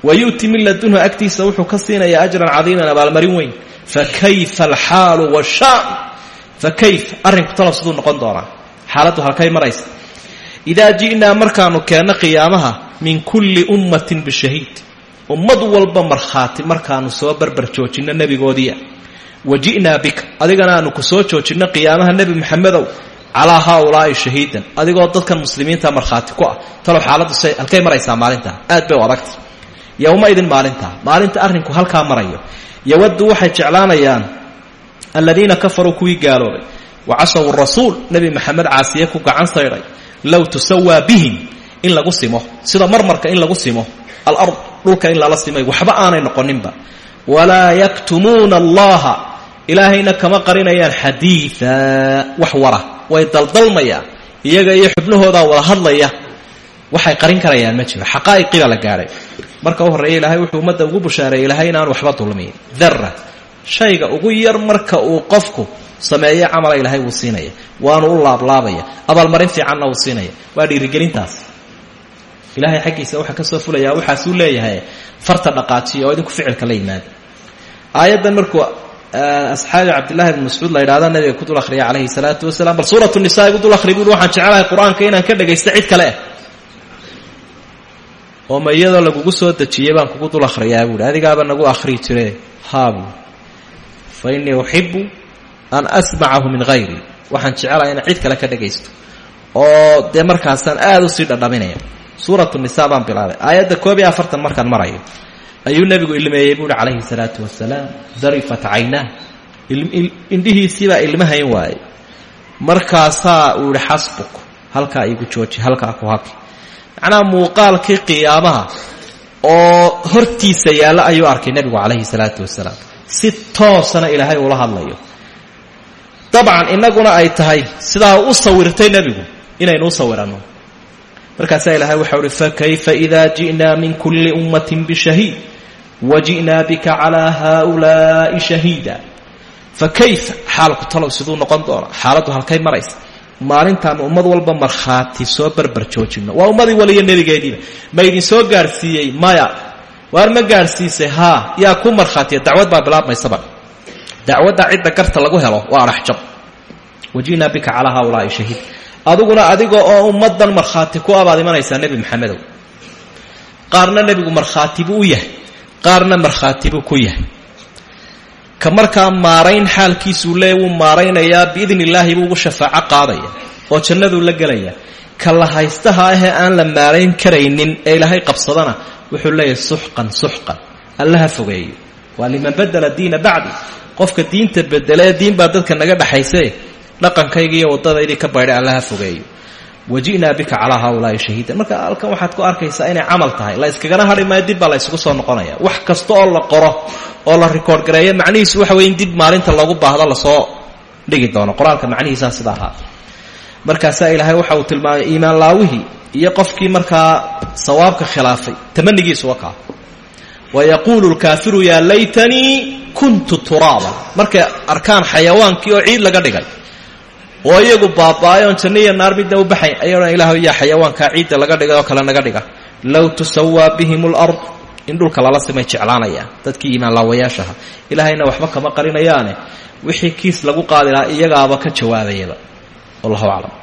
Wa yu'ti min ladunhu agtiisa wuxuu ka siinayaa ajran cadiiman abaalmarin weyn. Fa kayfa alxaalu washaan fa kayf arrinku talo siduu noqon doonaa. Xaaladdu halkay maraysa. Idaa ji'naa markaanu keenno qiyaamaha min kulli ummatin bishahiid. Ummad walba markhaati markaanu soo barbar joojinno nebigoodiia wa ji'naa bika adigana aanu ku soo joojinno qiyaamaha nebi maxamedow calaa haaulaa'i shahiidan. Adigoo dadkan muslimiinta markhaati ku ah. Talow xaaladdu say halkay maraysaa maalintaa aad bay u adagta yowmaidin maalintaa maalinta. Arrinku halkaa marayo. Yawaddu waxay jeclaanayaan aladiina kafaruu kuwii gaaloobay wa casaw rasuul nebi maxamed caasiye ku gacan saydhay low tusawaa bihim in lagu simo sida marmarka in lagu simo alard dhulka in lala simay waxba aanay noqoninba. Walaa yaktumuuna allaha ilaahayna kama qarinayaan xadiida wax way daldalmayaan iyaga iyo xubnahoodaa wada hadlaya. Waxay qarin karayaan ma jiro. Xaqaa'iqii la gaadhay marka u horreeya ilaahay wuxuu ummadda ugu bushaareeyey ilaahay inaan waxba dulmiyin dara shayga ugu yar marka uu qofku sameeyo camala ilaahay wuu siinaya. Waanu u laablaabaya. Abaalmarin fiicanna wuu siinaya. Waa dhiirigelintaas ilaahay xaggiisa waxaa ka soo fulayaa waxaasuu leeyahay farta dhaqaajiya oo idinku ficilka la yimaada aayaddan markuu asxaabi cabdillahi bn mascuud la yidhahda nabiga ku dul akhriya calayhi salaatu wasalaam bal suuratu nisa igu dul akhri buui waxaan jecelahay inaan ka dhagaysta cid kale. Ah oo ma iyadoo soo dejiyey baan kugu dul akhriyaa buuhi adigaaba nagu akhrii jire haa buui fa innii uxibu an asmacahu min hayri waxaan jecelahay inaan cid kale ka dhagaysto oo dee markaasaan aada u sii dhadhaminaya suuratu nisa baan bilaabay. Aayadda koob afartan markaan marayo ayuu nebigu ilmeeyey buuhi calayhi salaatu wasalaam darifat caynaa indhihiisiibaa ilmahayn waayey markaasaa uu yihi xasbuk. Halkaa igu jooji halkaa ku haki. Macnaha muuqaalkii qiyaamaha oo hortiisa yaalla ayuu arkay nebigu calayhi salaatu wasalaam si toosana ilaahay ula hadlayo. Dabcan innaguna ay tahay sidaa u sawirtay nebigu inaynu u sawiranno markaasaa ilaahay waxau uhi fakayfa ida ji'naa min kulli ummatin bishahiid wa ji'naa bika calaa haaulaa'i shahiida. Fa kayfa xaalku talow siduu noqon doona xaaladdu halkay maraysa. Maalintaanu ummad walba markhaati soo barbar joojinno. Waa ummadii waliyo nebigeediiba. Ma idin soo gaadhsiiyey maya waar ma gaadhsiisay haa yaa ku markhaatiya dacwad baa bilaabmaysaba dacwadda cidda garta lagu helo waa adhaxjab wa ji'naa bika calaa haaulaa'i shahiid adiguna adiga oo ummaddan markhaati ku abaad imanaysaa nebi maxamedow. Qaarna nebigu markhaati buu u yahay qaarna markhaati buu ku yahay. Ka markaa maarayn xaalkiisuu leey wuu maaraynayaa biidni illaahi buu ugu shafaaco qaadaya oo jannaduu la gelaya ka la haystaha ahee aan la maarayn karaynin ee ilaahay qabsadana wuxuu leeyahay suxqan suxqan allaha fogeeyo. Waa liman badela diina bacdi. Qofka diinta bedelee diin baa dadka naga dhexayse dhaqankayga iyo waddadaydii ka baydhay allaha fogeeyo. Wa ji'naa bika calaa haaulaa'i shahiidan. Marka halkan waxaad ku arkaysaa inay camal tahay. La yskagana hadhi maayo dib baa la ysugu soo noqonaya. Wax kasta oo la qoro oo la rikoord gareeyo macnihiisu waxa weeye in dib maalinta loogu baahdo la soo dhigi doono. Qor-aanka macnihiisaa sida ahaa markaasaa ilaahay waxa uu tilmaamay iimaan laawihii iyo qofkii markaa sawaabka khilaafay. Tamanigiisu wa yaquulu lkaafiru yaa laytanii kuntu turaaban. Markay arkaan xayawaankii oo ciid laga dhigay oo iyagu baaba'ayoon janno iyo naar midna u baxayn ayadhan ilaah yaa xayawaankaa ciidda laga dhigay oo kale naga dhiga. Low tusawaa bihim lard in dhulka lala simay jeclaanayaan dadkii iimaan laawayaashaha. Ilaahayna waxba kama qarinayaane. Wixii kiis lagu qaadi lahaa iyagaaba ka jawaabayaba wallahu aclam